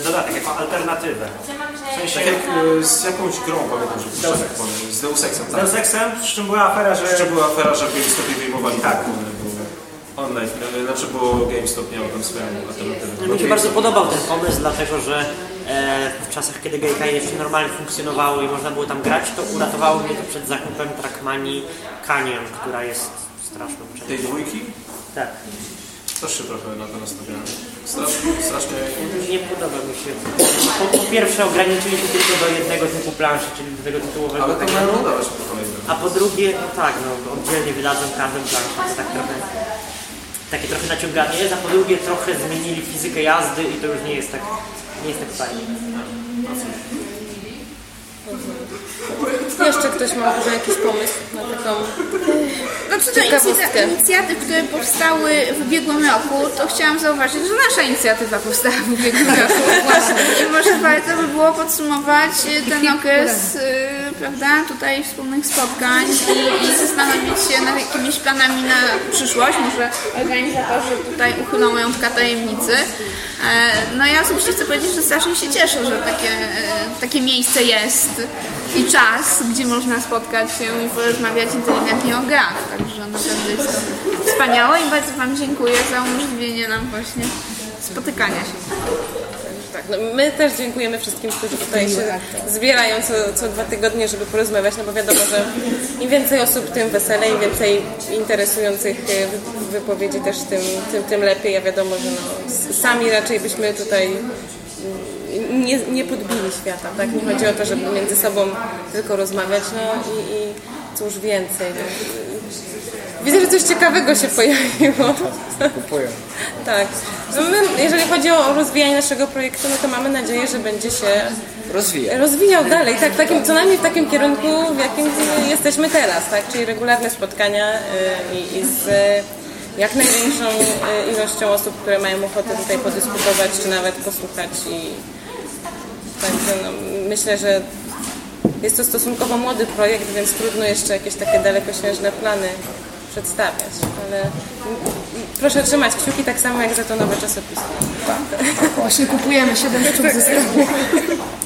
y, dodatek, jako alternatywę. W sensie, Tak jak e, z jakąś grą pamiętam, że Deus tak z Deus Exem, z tak? Deus Exem, przy czym była afera, że... Jeszcze była afera, że GameStop wyjmowali tak. Online, e, znaczy bo GameStop miał tam swoją alternatywę. Mi się bardzo podobał ten pomysł, dlatego że e, w czasach, kiedy GameCube jeszcze normalnie funkcjonowało i można było tam grać, to uratowało mnie to przed zakupem Trackmanii Canyon, która jest straszną częścią. Tej dwójki? Tak. Też się trochę na to nastawiałem. Strasznie, strasznie... Nie podoba mi się. Po, po pierwsze ograniczyli się tylko do jednego typu planszy, czyli do tego tytułowego Ale to mają dodawać po kolei. A po drugie, no tak, no oddzielnie wydadzą każdą planszę, to tak trochę, takie trochę naciąganie jest, a po drugie trochę zmienili fizykę jazdy i to już nie jest tak, nie jest tak fajnie. Jeszcze ktoś ma może jakiś pomysł na taką Znaczy do Ciekawostkę. inicjatyw, inicjatyw, które powstały w ubiegłym roku, to chciałam zauważyć, że nasza inicjatywa powstała w ubiegłym roku. Właśnie. I może warto by było podsumować ten okres, e, prawda, tutaj wspólnych spotkań i, i zastanowić się nad jakimiś planami na przyszłość. Może organizatorzy tutaj uchylą jątka tajemnicy. E, No ja osobiście chcę powiedzieć, że strasznie się cieszę, że takie, e, takie miejsce jest i czas, gdzie można spotkać się i porozmawiać inteligentnie o grach. Także naprawdę jest to wspaniałe i bardzo Wam dziękuję za umożliwienie nam właśnie spotykania się. Tak, no my też dziękujemy wszystkim, którzy tutaj się zbierają co, co dwa tygodnie, żeby porozmawiać, no bo wiadomo, że im więcej osób, tym weselej, im więcej interesujących e, wy- wypowiedzi też tym, tym, tym lepiej, a wiadomo, że no, sami raczej byśmy tutaj nie, nie podbili świata, tak? Nie chodzi o to, żeby między sobą tylko rozmawiać, no i, i cóż więcej. No. Widzę, że coś ciekawego się pojawiło. Tak. My, jeżeli chodzi o rozwijanie naszego projektu, no to mamy nadzieję, że będzie się Rozwija. rozwijał dalej, tak, takim, co najmniej w takim kierunku, w jakim jesteśmy teraz, tak, czyli regularne spotkania y, i, i z y, jak największą y, ilością osób, które mają ochotę tutaj podyskutować, czy nawet posłuchać i także no, myślę, że jest to stosunkowo młody projekt, więc trudno jeszcze jakieś takie dalekosiężne plany przedstawiać, ale proszę trzymać kciuki tak samo jak za to nowe czasopismo. Właśnie kupujemy 7 sztuk zestawu.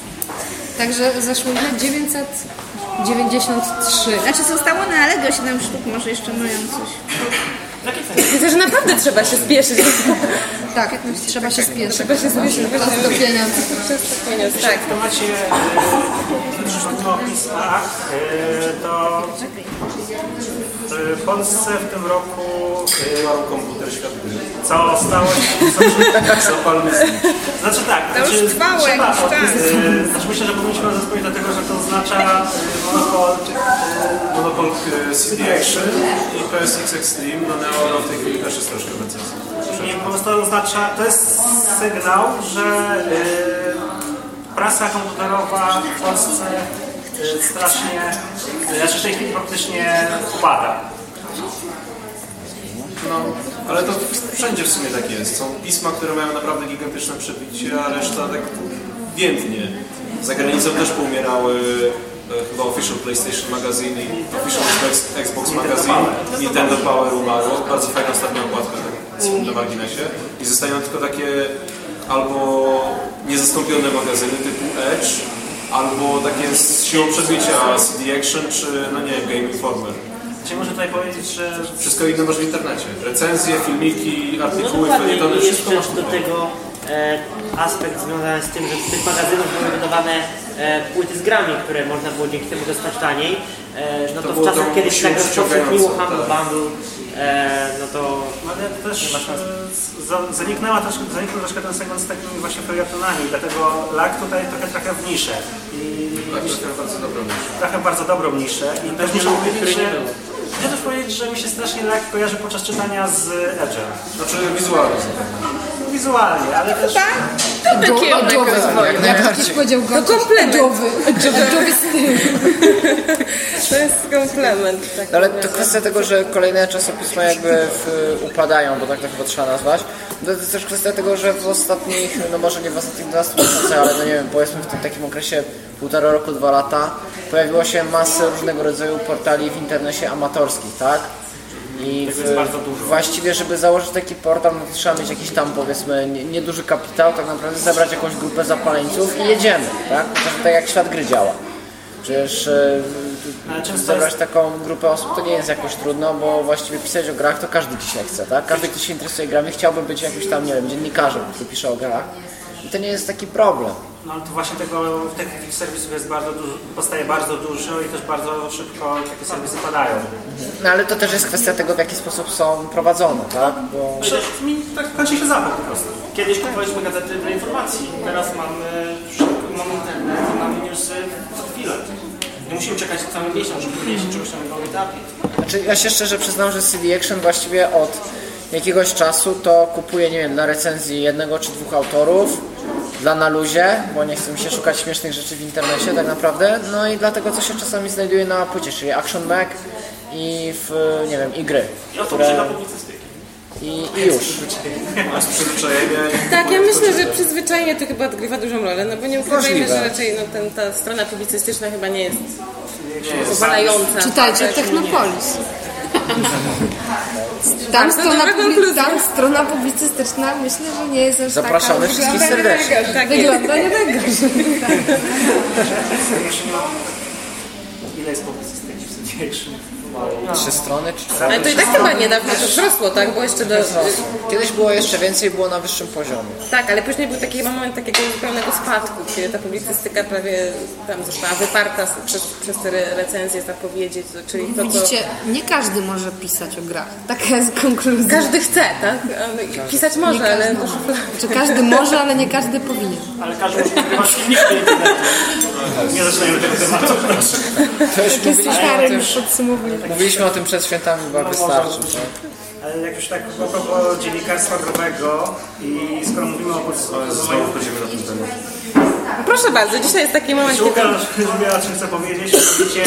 Także zeszło ile? 993. Znaczy zostało na Allegro 7 sztuk, może jeszcze mają coś. Widzę, że naprawdę trzeba się spieszyć. Tak, trzeba się spieszyć. Trzeba się spieszyć. Czas do pieniędzy. Czas tak. W temacie e, sztucznego pisma, e, to w Polsce w tym roku Mają komputer świat gry. co stało się... Znaczy tak, To już znaczy, trwało trzeba jakiś od- czas. e, Znaczy myślę, że powinniśmy zespoić dlatego, że to oznacza e, monopol, e, Monopol CD Action i PSX Extreme, no Neo no, w tej chwili też jest troszkę recenzji. Nie, po prostu oznacza, to jest sygnał, że y, prasa komputerowa w Polsce y, strasznie, y, znaczy w tej chwili praktycznie upada. No, ale to wszędzie w sumie tak jest. Są pisma, które mają naprawdę gigantyczne przebicie, a reszta tak więdnie. Za granicą też poumierały e, chyba Official PlayStation Magazine i Official Xbox, Xbox Magazine, Nintendo Power umarło. Bardzo fajna ostatnia okładka tak, na marginesie. I zostają tylko takie albo niezastąpione magazyny typu Edge, albo takie z siłą przebicia CD Action, czy no nie wiem, Game Informer. Czyli muszę tutaj powiedzieć, że Wszystko inne masz w internecie. Recenzje, filmiki, No artykuły, dokładnie felietony, wszystko masz do tego e, aspekt związany z tym, że w tych magazynach były wydawane e, płyty z grami, które można było dzięki temu dostać taniej. E, no To to, w czasach, to kiedy się tak rozpowszechniło Humble tak. Bundle, e, no to ale też e, za- zaniknęła troszkę, zaniknął troszkę ten segment z takimi właśnie felietonami, dlatego lak tutaj trochę trafia w niszę. I Tak, jest bardzo dobrą rzecz. trochę bardzo dobrą niszę i też muszę powiedzieć, że. Chcę też powiedzieć, że mi się strasznie lak kojarzy podczas czytania z Edge'em. Znaczy wizualnie. Wizualnie, ale też... To by kierunek rozwoju. Jak ktoś powiedział go, To komplement. Styl. To jest komplement. Tak No ale to kwestia tego, że kolejne czasopisma jakby w, upadają, bo tak to chyba trzeba nazwać. To jest też kwestia tego, że w ostatnich, no może nie w ostatnich 12 miesiącach, ale no nie wiem, powiedzmy w tym takim okresie półtora roku, dwa lata, pojawiło się masę różnego rodzaju portali w internecie amatorskich, tak? I Tego jest bardzo dużo. właściwie, żeby założyć taki portal, no trzeba mieć jakiś tam, powiedzmy, nie- nieduży kapitał, tak naprawdę zebrać jakąś grupę zapaleńców i jedziemy, tak? Chociażby tak jak świat gry działa. Przecież często zebrać jest- taką grupę osób to nie jest jakoś trudno, bo właściwie pisać o grach to każdy dzisiaj chce, tak? Każdy, kto się interesuje grami, chciałby być jakimś tam, nie wiem, dziennikarzem, który pisze o grach. I to nie jest taki problem. No ale to właśnie tego, takich serwisów jest bardzo dużo, powstaje bardzo dużo i też bardzo szybko takie serwisy padają. No ale to też jest kwestia tego, w jaki sposób są prowadzone, tak? Bo... Tak kończy się zapach po prostu. Kiedyś kupowaliśmy gazety dla informacji, teraz mamy, mamy internet i mamy newsy co chwilę. Nie musimy czekać cały miesiąc, żeby się czegoś nowym etapie. Znaczy, ja się szczerze przyznam, że CD Action właściwie od jakiegoś czasu to kupuję, nie wiem, na recenzji jednego czy dwóch autorów, dla na luzie, bo nie chcę mi się szukać śmiesznych rzeczy w internecie tak naprawdę, no i dlatego co się czasami znajduje na płycie, czyli Action Mac i w, nie wiem, i gry, I o to które... przyda publicystyki. I, i już. Masz przyzwyczajenie Tak, ja myślę, że przyzwyczajenie to chyba odgrywa dużą rolę, no bo nie ukrywajmy, że raczej no, ten, ta strona publicystyczna chyba nie jest pozwalająca. Czytajcie Technopolis. Tam strona, tam strona publicystyczna myślę, że nie jest aż Zapraszamy taka... wszystkich wygląda nie serdecznie. Tak jest. Wygląda nie najgorzej. Ile jest publicystyki w Situation? Trzy strony czy cztery? Ale to i tak chyba niedawno to wzrosło, tak? Bo jeszcze do... Kiedyś było jeszcze więcej, było na wyższym poziomie. Tak, ale później był taki moment takiego zupełnego spadku, kiedy ta publicystyka prawie tam została wyparta przez, przez te re- recenzje, tak powiedzieć, czyli to, co... Widzicie, nie każdy może pisać o grach. Taka jest konkluzja. Każdy chce, tak? Pisać może, Nie ale... każdy może. Czy każdy może, ale nie każdy powinien. Ale każdy musi nagrywać do internetu. Nie zaczynajmy tego tematu, proszę. To już Jest mówiliśmy o stary, tym, już podsumowuję. mówiliśmy o tym przed świętami, chyba wystarczy. tak? Ale jak już tak a propos dziennikarstwa growego i skoro mówimy o podsumowaniu... znowu wchodzimy na ten temat. Proszę bardzo, dzisiaj jest taki moment, kiedy... Łukasz wie o czym chcę powiedzieć, mianowicie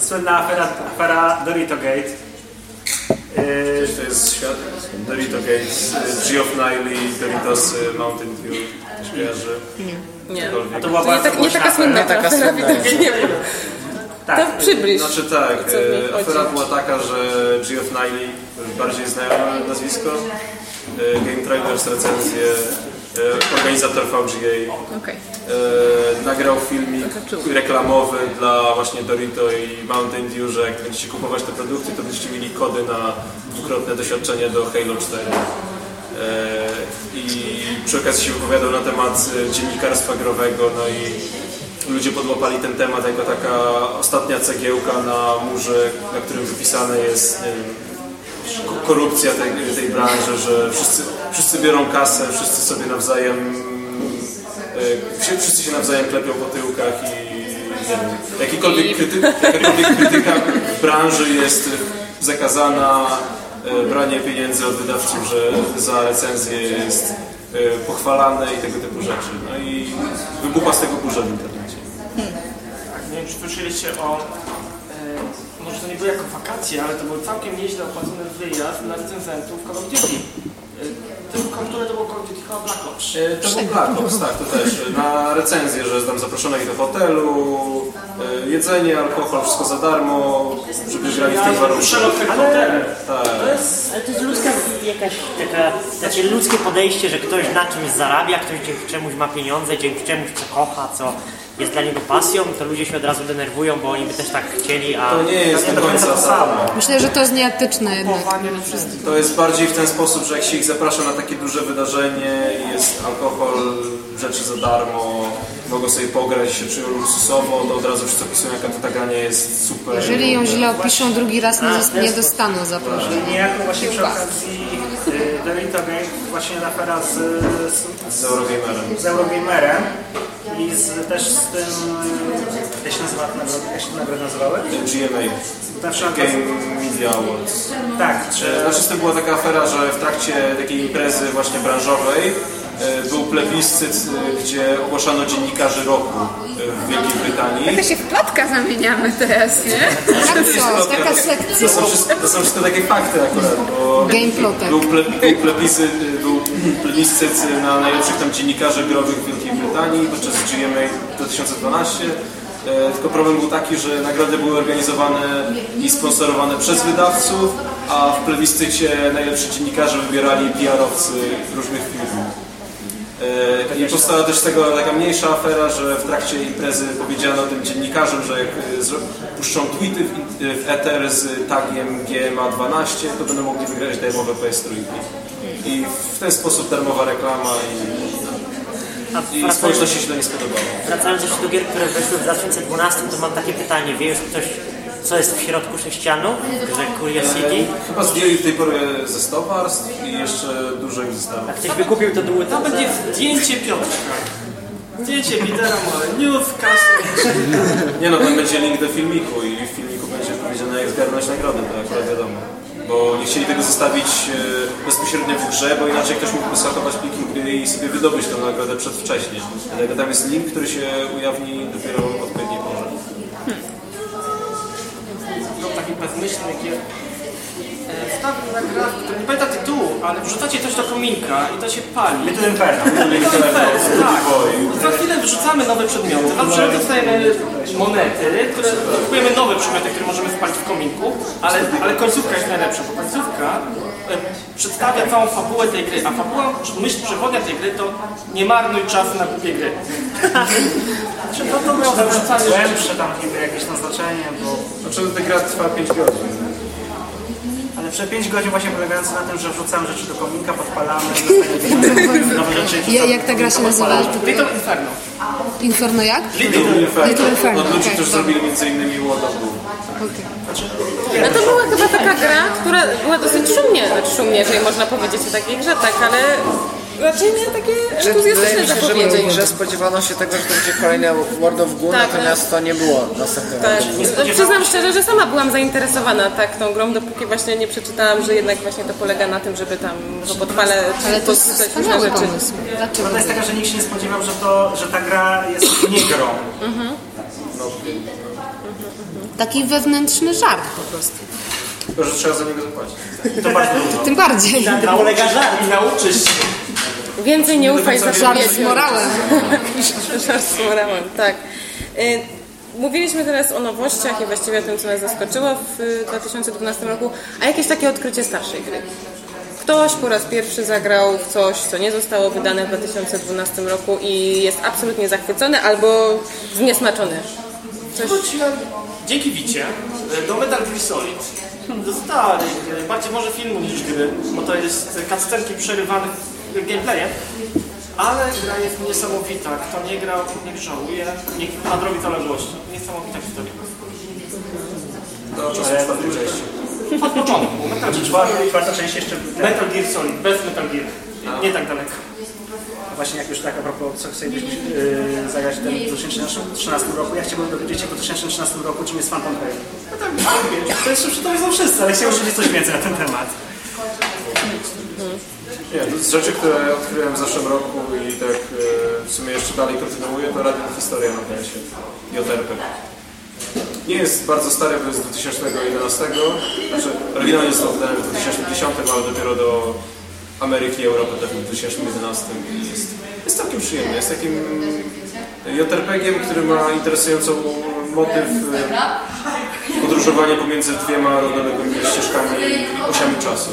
słynna afera, afera Dorito Gate. Yy, To jest świat Dorito Gates, Geoff Niley, Doritos Mountain Dew, kojarzy. Nie. A to była To nie, tak, nie taka słynna Nie taka ta afera, widocznie nie wiem. Tak. To przybliż. Znaczy tak, e, afera była taka, że Geoff Niley, już bardziej znajome nazwisko, e, Game Trailers, recenzje, e, organizator VGA, Okej. e, nagrał filmik reklamowy dla właśnie Dorito i Mountain Dew, że jak będziecie kupować te produkty, to będziecie mieli kody na dwukrotne doświadczenie do Halo 4. E, I przy okazji się wypowiadał na temat e, dziennikarstwa growego, no i ludzie podłapali ten temat jako taka ostatnia cegiełka na murze, na którym wypisane jest wiem, korupcja tej, tej branży, że wszyscy, wszyscy biorą kasę, wszyscy sobie nawzajem e, wszyscy się nawzajem klepią po tyłkach i jakikolwiek, kryty, jakakolwiek krytyka w branży jest zakazana, branie pieniędzy od wydawców, że za recenzję jest e, pochwalane i tego typu rzeczy. No i wybuchła z tego burza w internecie. Nie wiem, czy słyszeliście o... E, może to nie było jako wakacje, ale to był całkiem nieźle opłacony wyjazd dla recenzentów Call of Duty. To był, które to Black Ops. E, To był Black Ops, tak, to też. Na recenzję, że tam zaproszono ich do hotelu, e, jedzenie, alkohol, wszystko za darmo, żeby grali w tych warunkach. Przelot helikopterem. Tak. To jest... Ale to jest ludzka jakaś taka, takie ludzkie podejście, że ktoś na czymś zarabia, ktoś dzięki czemuś ma pieniądze, dzięki czemuś co kocha, co jest dla niego pasją, to ludzie się od razu denerwują, bo oni by też tak chcieli, a To nie jest do końca to samo. Myślę, że to jest nieetyczne jednak. To jest bardziej w ten sposób, że jak się ich zaprasza na takie duże wydarzenie jest alkohol, rzeczy za darmo, mogą sobie pograć, się czują luksusowo, to od razu wszyscy opisują jaka to ta grania jest super. Jeżeli ją źle opiszą, drugi raz nie, zos- nie dostaną zaproszenia. Niejako właśnie przy okazji y, Dorito Gate, właśnie afera z, z, Z Eurogamerem. z Eurogamerem i z, też z tym, y, jak się nazywa ta nagroda, jak się te nagrody nazywały? GMA. Na przykład, Game Media Awards. tak, czy, Znaczy z tym była taka afera, że w trakcie takiej imprezy właśnie branżowej był plebiscyt, e, gdzie ogłaszano dziennikarzy roku e, w Wielkiej Brytanii. To się w plotka zamieniamy teraz, nie? Tak co, taka To sekcja. są, wszystko, to są wszystko takie fakty akurat, bo Game plotek. był, ple, był plebiscyt, był plebiscyt na najlepszych tam dziennikarzy growych w Wielkiej Brytanii podczas GMA 2012. E, Tylko problem był taki, że nagrody były organizowane i sponsorowane przez wydawców, a w plebiscycie najlepsi dziennikarze wybierali PR-owcy różnych firm. E, I powstała też z tego taka mniejsza afera, że w trakcie imprezy powiedziano tym dziennikarzom, że jak e, puszczą tweety w, in- w Ether z tagiem GMA12, to będą mogli wygrać darmowe PS3. I w ten sposób darmowa reklama i, i społeczności się to nie spodobało. Wracając jeszcze do gier, które weszły w 2012, to mam takie pytanie. Wie już ktoś, co jest w środku sześcianu? Że Curiosity? Chyba zdjęli do tej pory ze 100 warstw i jeszcze dużo ich zostało. Jak ktoś wykupił, to były To będzie zdjęcie Piotrka. Zdjęcie Petera Molyneux, kasę. Nie no, tam będzie link do filmiku i w filmiku będzie powiedziane jak zgarnąć nagrodę, to akurat wiadomo. Bo nie chcieli tego zostawić e, bezpośrednio w grze, bo inaczej ktoś mógłby sakować pliki gry i sobie wydobyć tę nagrodę przedwcześnie. Dlatego tam jest link, który się ujawni dopiero w odpowiedniej porze. No taki bezmyślny. E, Wstawna gra, która nie pamiętam tytułu, ale wrzucacie coś do kominka i to się pali. Little Inferno. Little Inferno, tak. I za chwilę wyrzucamy nowe przedmioty. Zawsze dostajemy monety, które kupujemy nowe przedmioty, które możemy wpalić w kominku, ale, ale końcówka jest najlepsza, bo końcówka przedstawia całą fabułę tej gry, a fabuła, myśl przewodnia tej gry to nie marnuj czasu na głupie gry. Znaczy, no to miał wyrzucanie Głębsze tam niby jakieś naznaczenie, bo... Znaczy ta gra trwa 5 godzin. Ale przez 5 godzin właśnie polegające na tym, że wrzucamy rzeczy do kominka, podpalamy, nowe rzeczy. Ja, jak ta gra się nazywa? Little Inferno. Inferno jak? Little Inferno. Little Inferno, Od ludzi, którzy zrobili m.in. World of Doom. No to była chyba taka gra, która była dosyć szumnie, znaczy szumnie, jeżeli można powiedzieć o takiej grze, tak, ale raczej nie takie Wydaje entuzjastyczne że zapowiedzi. w grze spodziewano się tego, że to będzie kolejne World of Goo, Tak, natomiast to nie było następnym Tak, no, przyznam szczerze, że sama byłam zainteresowana tak tą grą, dopóki właśnie nie przeczytałam, że jednak właśnie to polega na tym, żeby tam że podpale Ale to jest wspaniały różne rzeczy. pomysł. Prawda jest taka, że nikt się nie spodziewał, że, to, że ta gra jest nie grą. Taki wewnętrzny żart po prostu. Tylko, że trzeba za niego zapłacić. To bardzo dużo. Tym bardziej. gra ulega żart. I nauczysz się. Więcej nie ufaj Żart z morałem. Żart z morałem, tak. Y, Mówiliśmy teraz o nowościach i właściwie o tym, co nas zaskoczyło w y, 2012 roku, a jakieś takie odkrycie starszej gry. Ktoś po raz pierwszy zagrał w coś, co nie zostało wydane w 2012 roku i jest absolutnie zachwycony albo zniesmaczony. Coś... Dzięki Wicie e, do Metal Gear Solid. Do starej gry, bardziej może filmu niż gry, bo to jest cutscenki przerywane gameplayem. Ale gra jest niesamowita. Kto nie grał, niech żałuje, niech nadrobi zaległości. Niesamowita historia. Do czasu czwartej części. Od początku. Metal Gear, Czwarta, czwarta część jeszcze... Metal Gear Solid, bez Metal Gear. Nie tak daleko. Właśnie jak już tak a propos, co chcielibyśmy yy, zagrać w tym 2013 roku, ja chciałbym dowiedzieć się w 2013 roku, czym jest Phantom Pain. No tak, to jeszcze to wiedzą wszyscy, ale chciałbym usłyszeć coś więcej na ten temat. Nie, to z rzeczy, które odkryłem w zeszłym roku i tak e, w sumie jeszcze dalej kontynuuję, to Radio Historia na PS-ie. JRP. Nie jest bardzo stary, bo jest z 2011. Znaczy, oryginalnie został wydany w 2010, ale dopiero do Ameryki i Europy trafił w 2011. I jest, jest całkiem przyjemny. Jest takim JRPG-iem, który ma interesującą motyw e, podróżowania pomiędzy dwiema równoległymi ścieżkami i osiami czasu.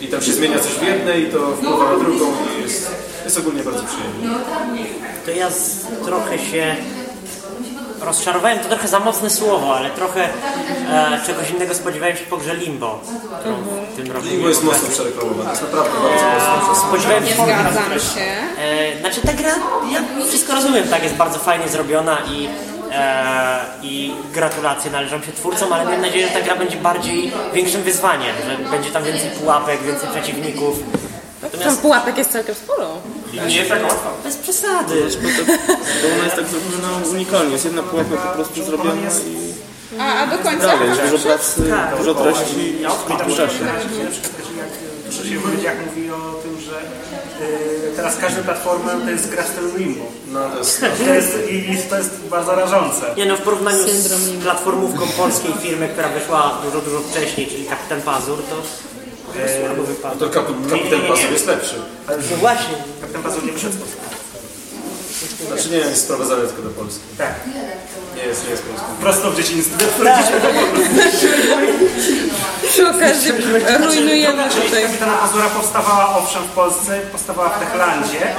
I tam się zmienia coś w jednej, to wpływa na drugą i jest, jest ogólnie bardzo przyjemnie. To ja trochę się rozczarowałem, to trochę za mocne słowo, ale trochę e, czegoś innego spodziewałem się po grze Limbo. którą w tym roku Limbo jest mocno przereklamowane, jest naprawdę bardzo mocno Spodziewałem się Zgadzam się. E, znaczy ta gra, ja wszystko rozumiem, tak, jest bardzo fajnie zrobiona i, e, i gratulacje należą się twórcom, ale mam nadzieję, że ta gra będzie bardziej większym wyzwaniem, że będzie tam więcej pułapek, więcej przeciwników. Tam Natomiast pułapek jest całkiem sporo. Nie jest tak łatwo. bez przesady. Bo ona jest tak zrobiona unikalnie. Jest jedna pułapka po prostu zrobiona i A, a do końca? dalej jest dużo pracy, dużo treści Ja w krótkim czasie. jak proszę się powiedzieć, jak mówi o tym, że yy, teraz każda platforma to jest gra w stylu Limbo. No to jest... To jest, i, to jest bardzo rażące. Nie no, w porównaniu z platformówką polskiej firmy, która wyszła dużo, dużo wcześniej, czyli Kapitan Pazur, to No to kap, kapitan Pazur jest lepszy. No właśnie. Kapitan Pazur nie wyszedł z Polski. Znaczy nie jest sprowadzany tylko do Polski. Tak. Nie jest, nie jest polski. Prosto w dzieciństwie. Przy okazji rujnujemy Część tutaj. kapitana Pazura powstawała owszem w Polsce, powstawała w Techlandzie.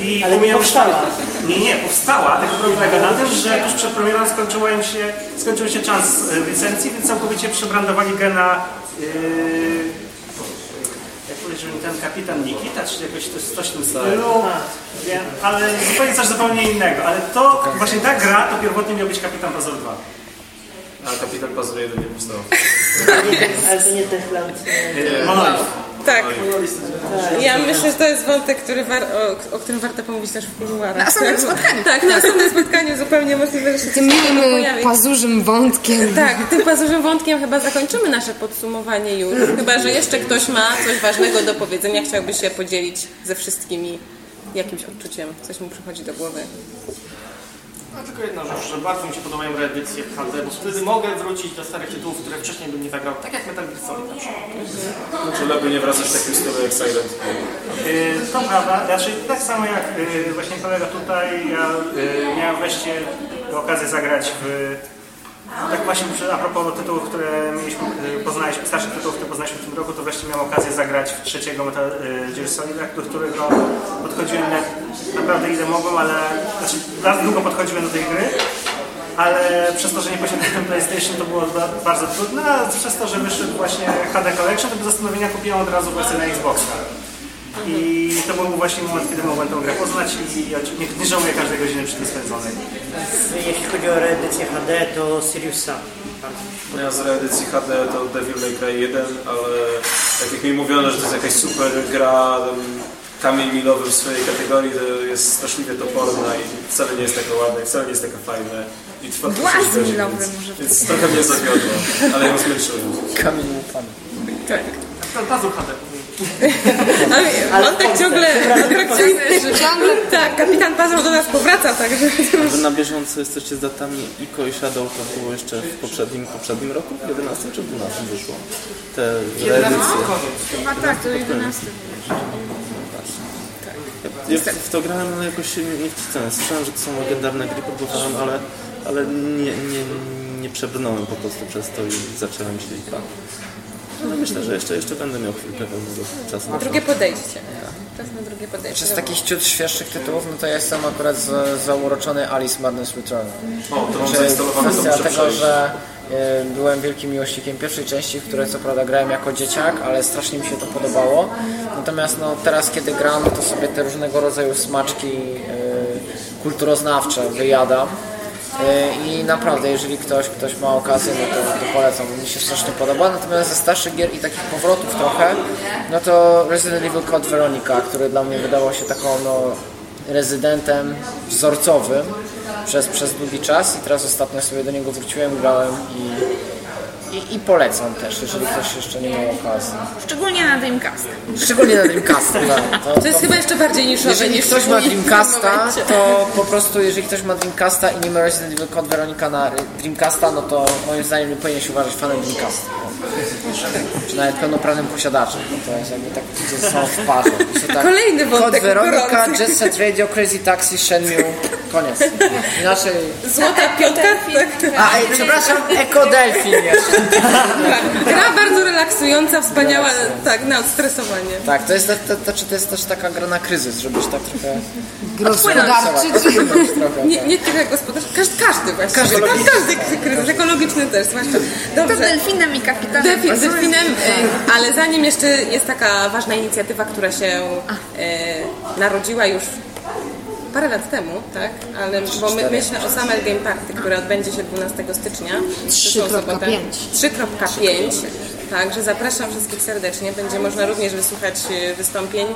Yy, I Ale nie powstała. Nie, nie, powstała, tylko problem polega na tym, że tuż przed premierą skończyła im się, skończył się czas e, licencji, więc całkowicie przebrandowali gena yy, jak powiedział mi ten kapitan Nikita, czy jakoś to jest coś w tym stylu, wiem, ale zupełnie coś zupełnie innego. Ale to, właśnie ta gra, to pierwotnie miał być Kapitan Pazur 2. A kapitan Pazur 1 nie powstał. Ale to nie Techland. Monolith. Tak. Ja myślę, że to jest wątek, który war, o, o którym warto pomówić też w kuluarach. Na następnym spotkaniu. Tak, na następnym spotkaniu zupełnie możliwe, że się Tym miłym, pazurzym wątkiem. Tak, tym pazurzym wątkiem chyba zakończymy nasze podsumowanie już. Chyba, że jeszcze ktoś ma coś ważnego do powiedzenia, chciałby się podzielić ze wszystkimi jakimś odczuciem, coś mu przychodzi do głowy. No tylko jedna rzecz, że bardzo mi się podobają reedycje HD, bo wtedy mogę wrócić do starych tytułów, które wcześniej bym nie zagrał, tak jak Metal Gear Solid na przykład. Znaczy lepiej nie wracać w takim stylu jak Silent. Yy, To prawda, znaczy tak samo jak yy, właśnie kolega tutaj, ja yy, miałem wreszcie okazję zagrać w tak właśnie a propos tytułów, które mieliśmy, poznaliśmy, starszych tytułów, które poznaliśmy w tym roku, to wreszcie miałem okazję zagrać w trzeciego Metal yy, Gear Solida, do którego podchodziłem jak naprawdę ile mogłem, ale znaczy bardzo długo podchodziłem do tej gry. Ale przez to, że nie posiadałem PlayStation to było ba- bardzo trudne, a przez to, że wyszedł właśnie HD Collection, to bez zastanowienia kupiłem od razu wersję na Xboxa. I to był właśnie moment, kiedy mogłem tę grę poznać i ja nie, nie żałuję każdej godziny przy tym spędzonej. Jeśli chodzi o reedycję HD, to Sirius Sam. Bardzo. Ja z reedycji HD to Devil May Cry 1, ale tak jak mi mówiono, że to jest jakaś super gra, kamień milowy w swojej kategorii, to jest straszliwie toporna i wcale nie jest taka ładna, i wcale nie jest taka fajna. I trwa to godzin, milowy więc- może Więc trochę mnie zawiodło, ale ją zmęczyłem. Kamień łupany. Tak. Pazur HD. Ale wątek ciągle atrakcyjny. Ciągle Tak, kapitan Pazur do nas powraca, także... Wy na bieżąco jesteście z datami ICO i Shadow, to było jeszcze w poprzednim, poprzednim roku? 11 czy 12 wyszło? Te reedycje. Chyba tak, to 11. Ja w, w to grałem, ale jakoś się nie, nie wcisnąłem. Słyszałem, że to są legendarne gry, próbowałem, ale, ale nie, nie, nie przebrnąłem po prostu przez to i zacząłem źle i tak. Ale myślę, że jeszcze, jeszcze będę miał chwilkę czasu na Drugie podejście. Czas na drugie podejście. Z takich ciut świeższych tytułów, no to ja jestem akurat za, zauroczony Alice Madness Return. O, to kwestia tego, przejść. że e, byłem wielkim miłośnikiem pierwszej części, w której co prawda grałem jako dzieciak, ale strasznie mi się to podobało. Natomiast no, teraz kiedy gram, to sobie te różnego rodzaju smaczki e, kulturoznawcze wyjadam. E, I naprawdę, jeżeli ktoś, ktoś ma okazję, no to, to polecam, mi się strasznie podoba. Natomiast ze starszych gier i takich powrotów trochę, no to Resident Evil Code Veronica, który dla mnie wydawał się taką no, rezydentem wzorcowym przez, przez długi czas i teraz ostatnio sobie do niego wróciłem, grałem i, i, i polecam też, jeżeli ktoś jeszcze nie miał okazji. Szczególnie na Dreamcast. Szczególnie na Dreamcasta. tak. To, To jest chyba jeszcze bardziej niszowe jeżeli niż ktoś ma Dreamcasta, to po prostu jeżeli ktoś ma Dreamcasta i nie ma Resident Evil Code Veronica na Dreamcasta, no to moim zdaniem nie powinien się uważać fanem Dreamcasta. Czy nawet pełnoprawnym posiadaczem, bo to jest jakby tak idzie sobą w parze. Tak, Kolejny wątek Code Veronica, gorący. Jet Set Radio, Crazy Taxi, Shenmue, koniec. Inaczej... Złota piątka? Tak. A, ej, przepraszam, Eco Delphin jeszcze. Gra bardzo relaksująca, wspaniała, tak, na odstresowanie. Tak, to jest, to, to, to, to jest też taka gra na kryzys, żebyś tak trochę... gospodarczy. Nie, tak. nie tylko jak gospodarz, każdy, każdy właściwie. Każdy każdy, każdy kryzys, ekologiczny też, zwłaszcza. To Dobrze. delfinem i kapitanem. Delfin, delfinem, e, ale zanim jeszcze jest taka ważna inicjatywa, która się e, narodziła już parę lat temu, tak? Ale bo my, myślę o Summer Game Party, które odbędzie się 12 stycznia. w przyszłą 3.5. sobotę. 3.5. Także zapraszam wszystkich serdecznie. Będzie można również wysłuchać e, wystąpień,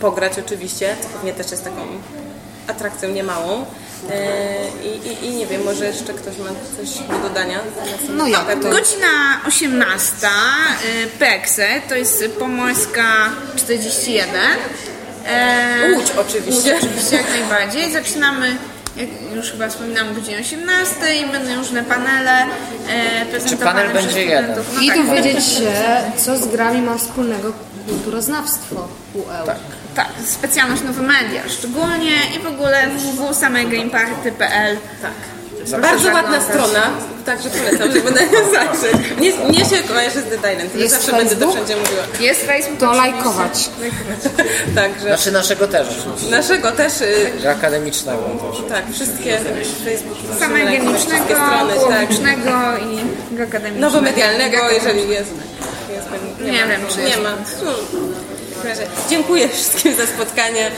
pograć oczywiście, co pewnie też jest taką atrakcją niemałą. E, i, i, I nie wiem, może jeszcze ktoś ma coś do dodania? No jak to? Godzina 18, y, Pekse, to jest Pomorska 41. E, Łódź oczywiście. Łódź oczywiście, jak najbardziej. Zaczynamy jak już chyba wspominałam, o godzinie 18 będą różne panele e, prezentowane panel przez będzie studentów. No I tak, dowiedzieć się, co z grami ma wspólnego kulturoznawstwo UE. Tak. Tak, specjalność nowe media szczególnie i w ogóle www.samegameparty.pl Tak. Bardzo ładna strona, także polecam, żeby na nią zajrzeć. Nie, nie się kojarzy z The Island, Jest zawsze będę to Facebook? wszędzie mówiła. Jest Facebook To lajkować. Także Znaczy naszego też, naszego też, y, akademicznego. tak, wszystkie Facebook, Samego wszystkie strony, tak. publicznego i akademicnego. Nowomedialnego, jeżeli jest. jest Nie wiem, czy nie jest. ma. No, w każdym razie Dziękuję wszystkim za spotkanie.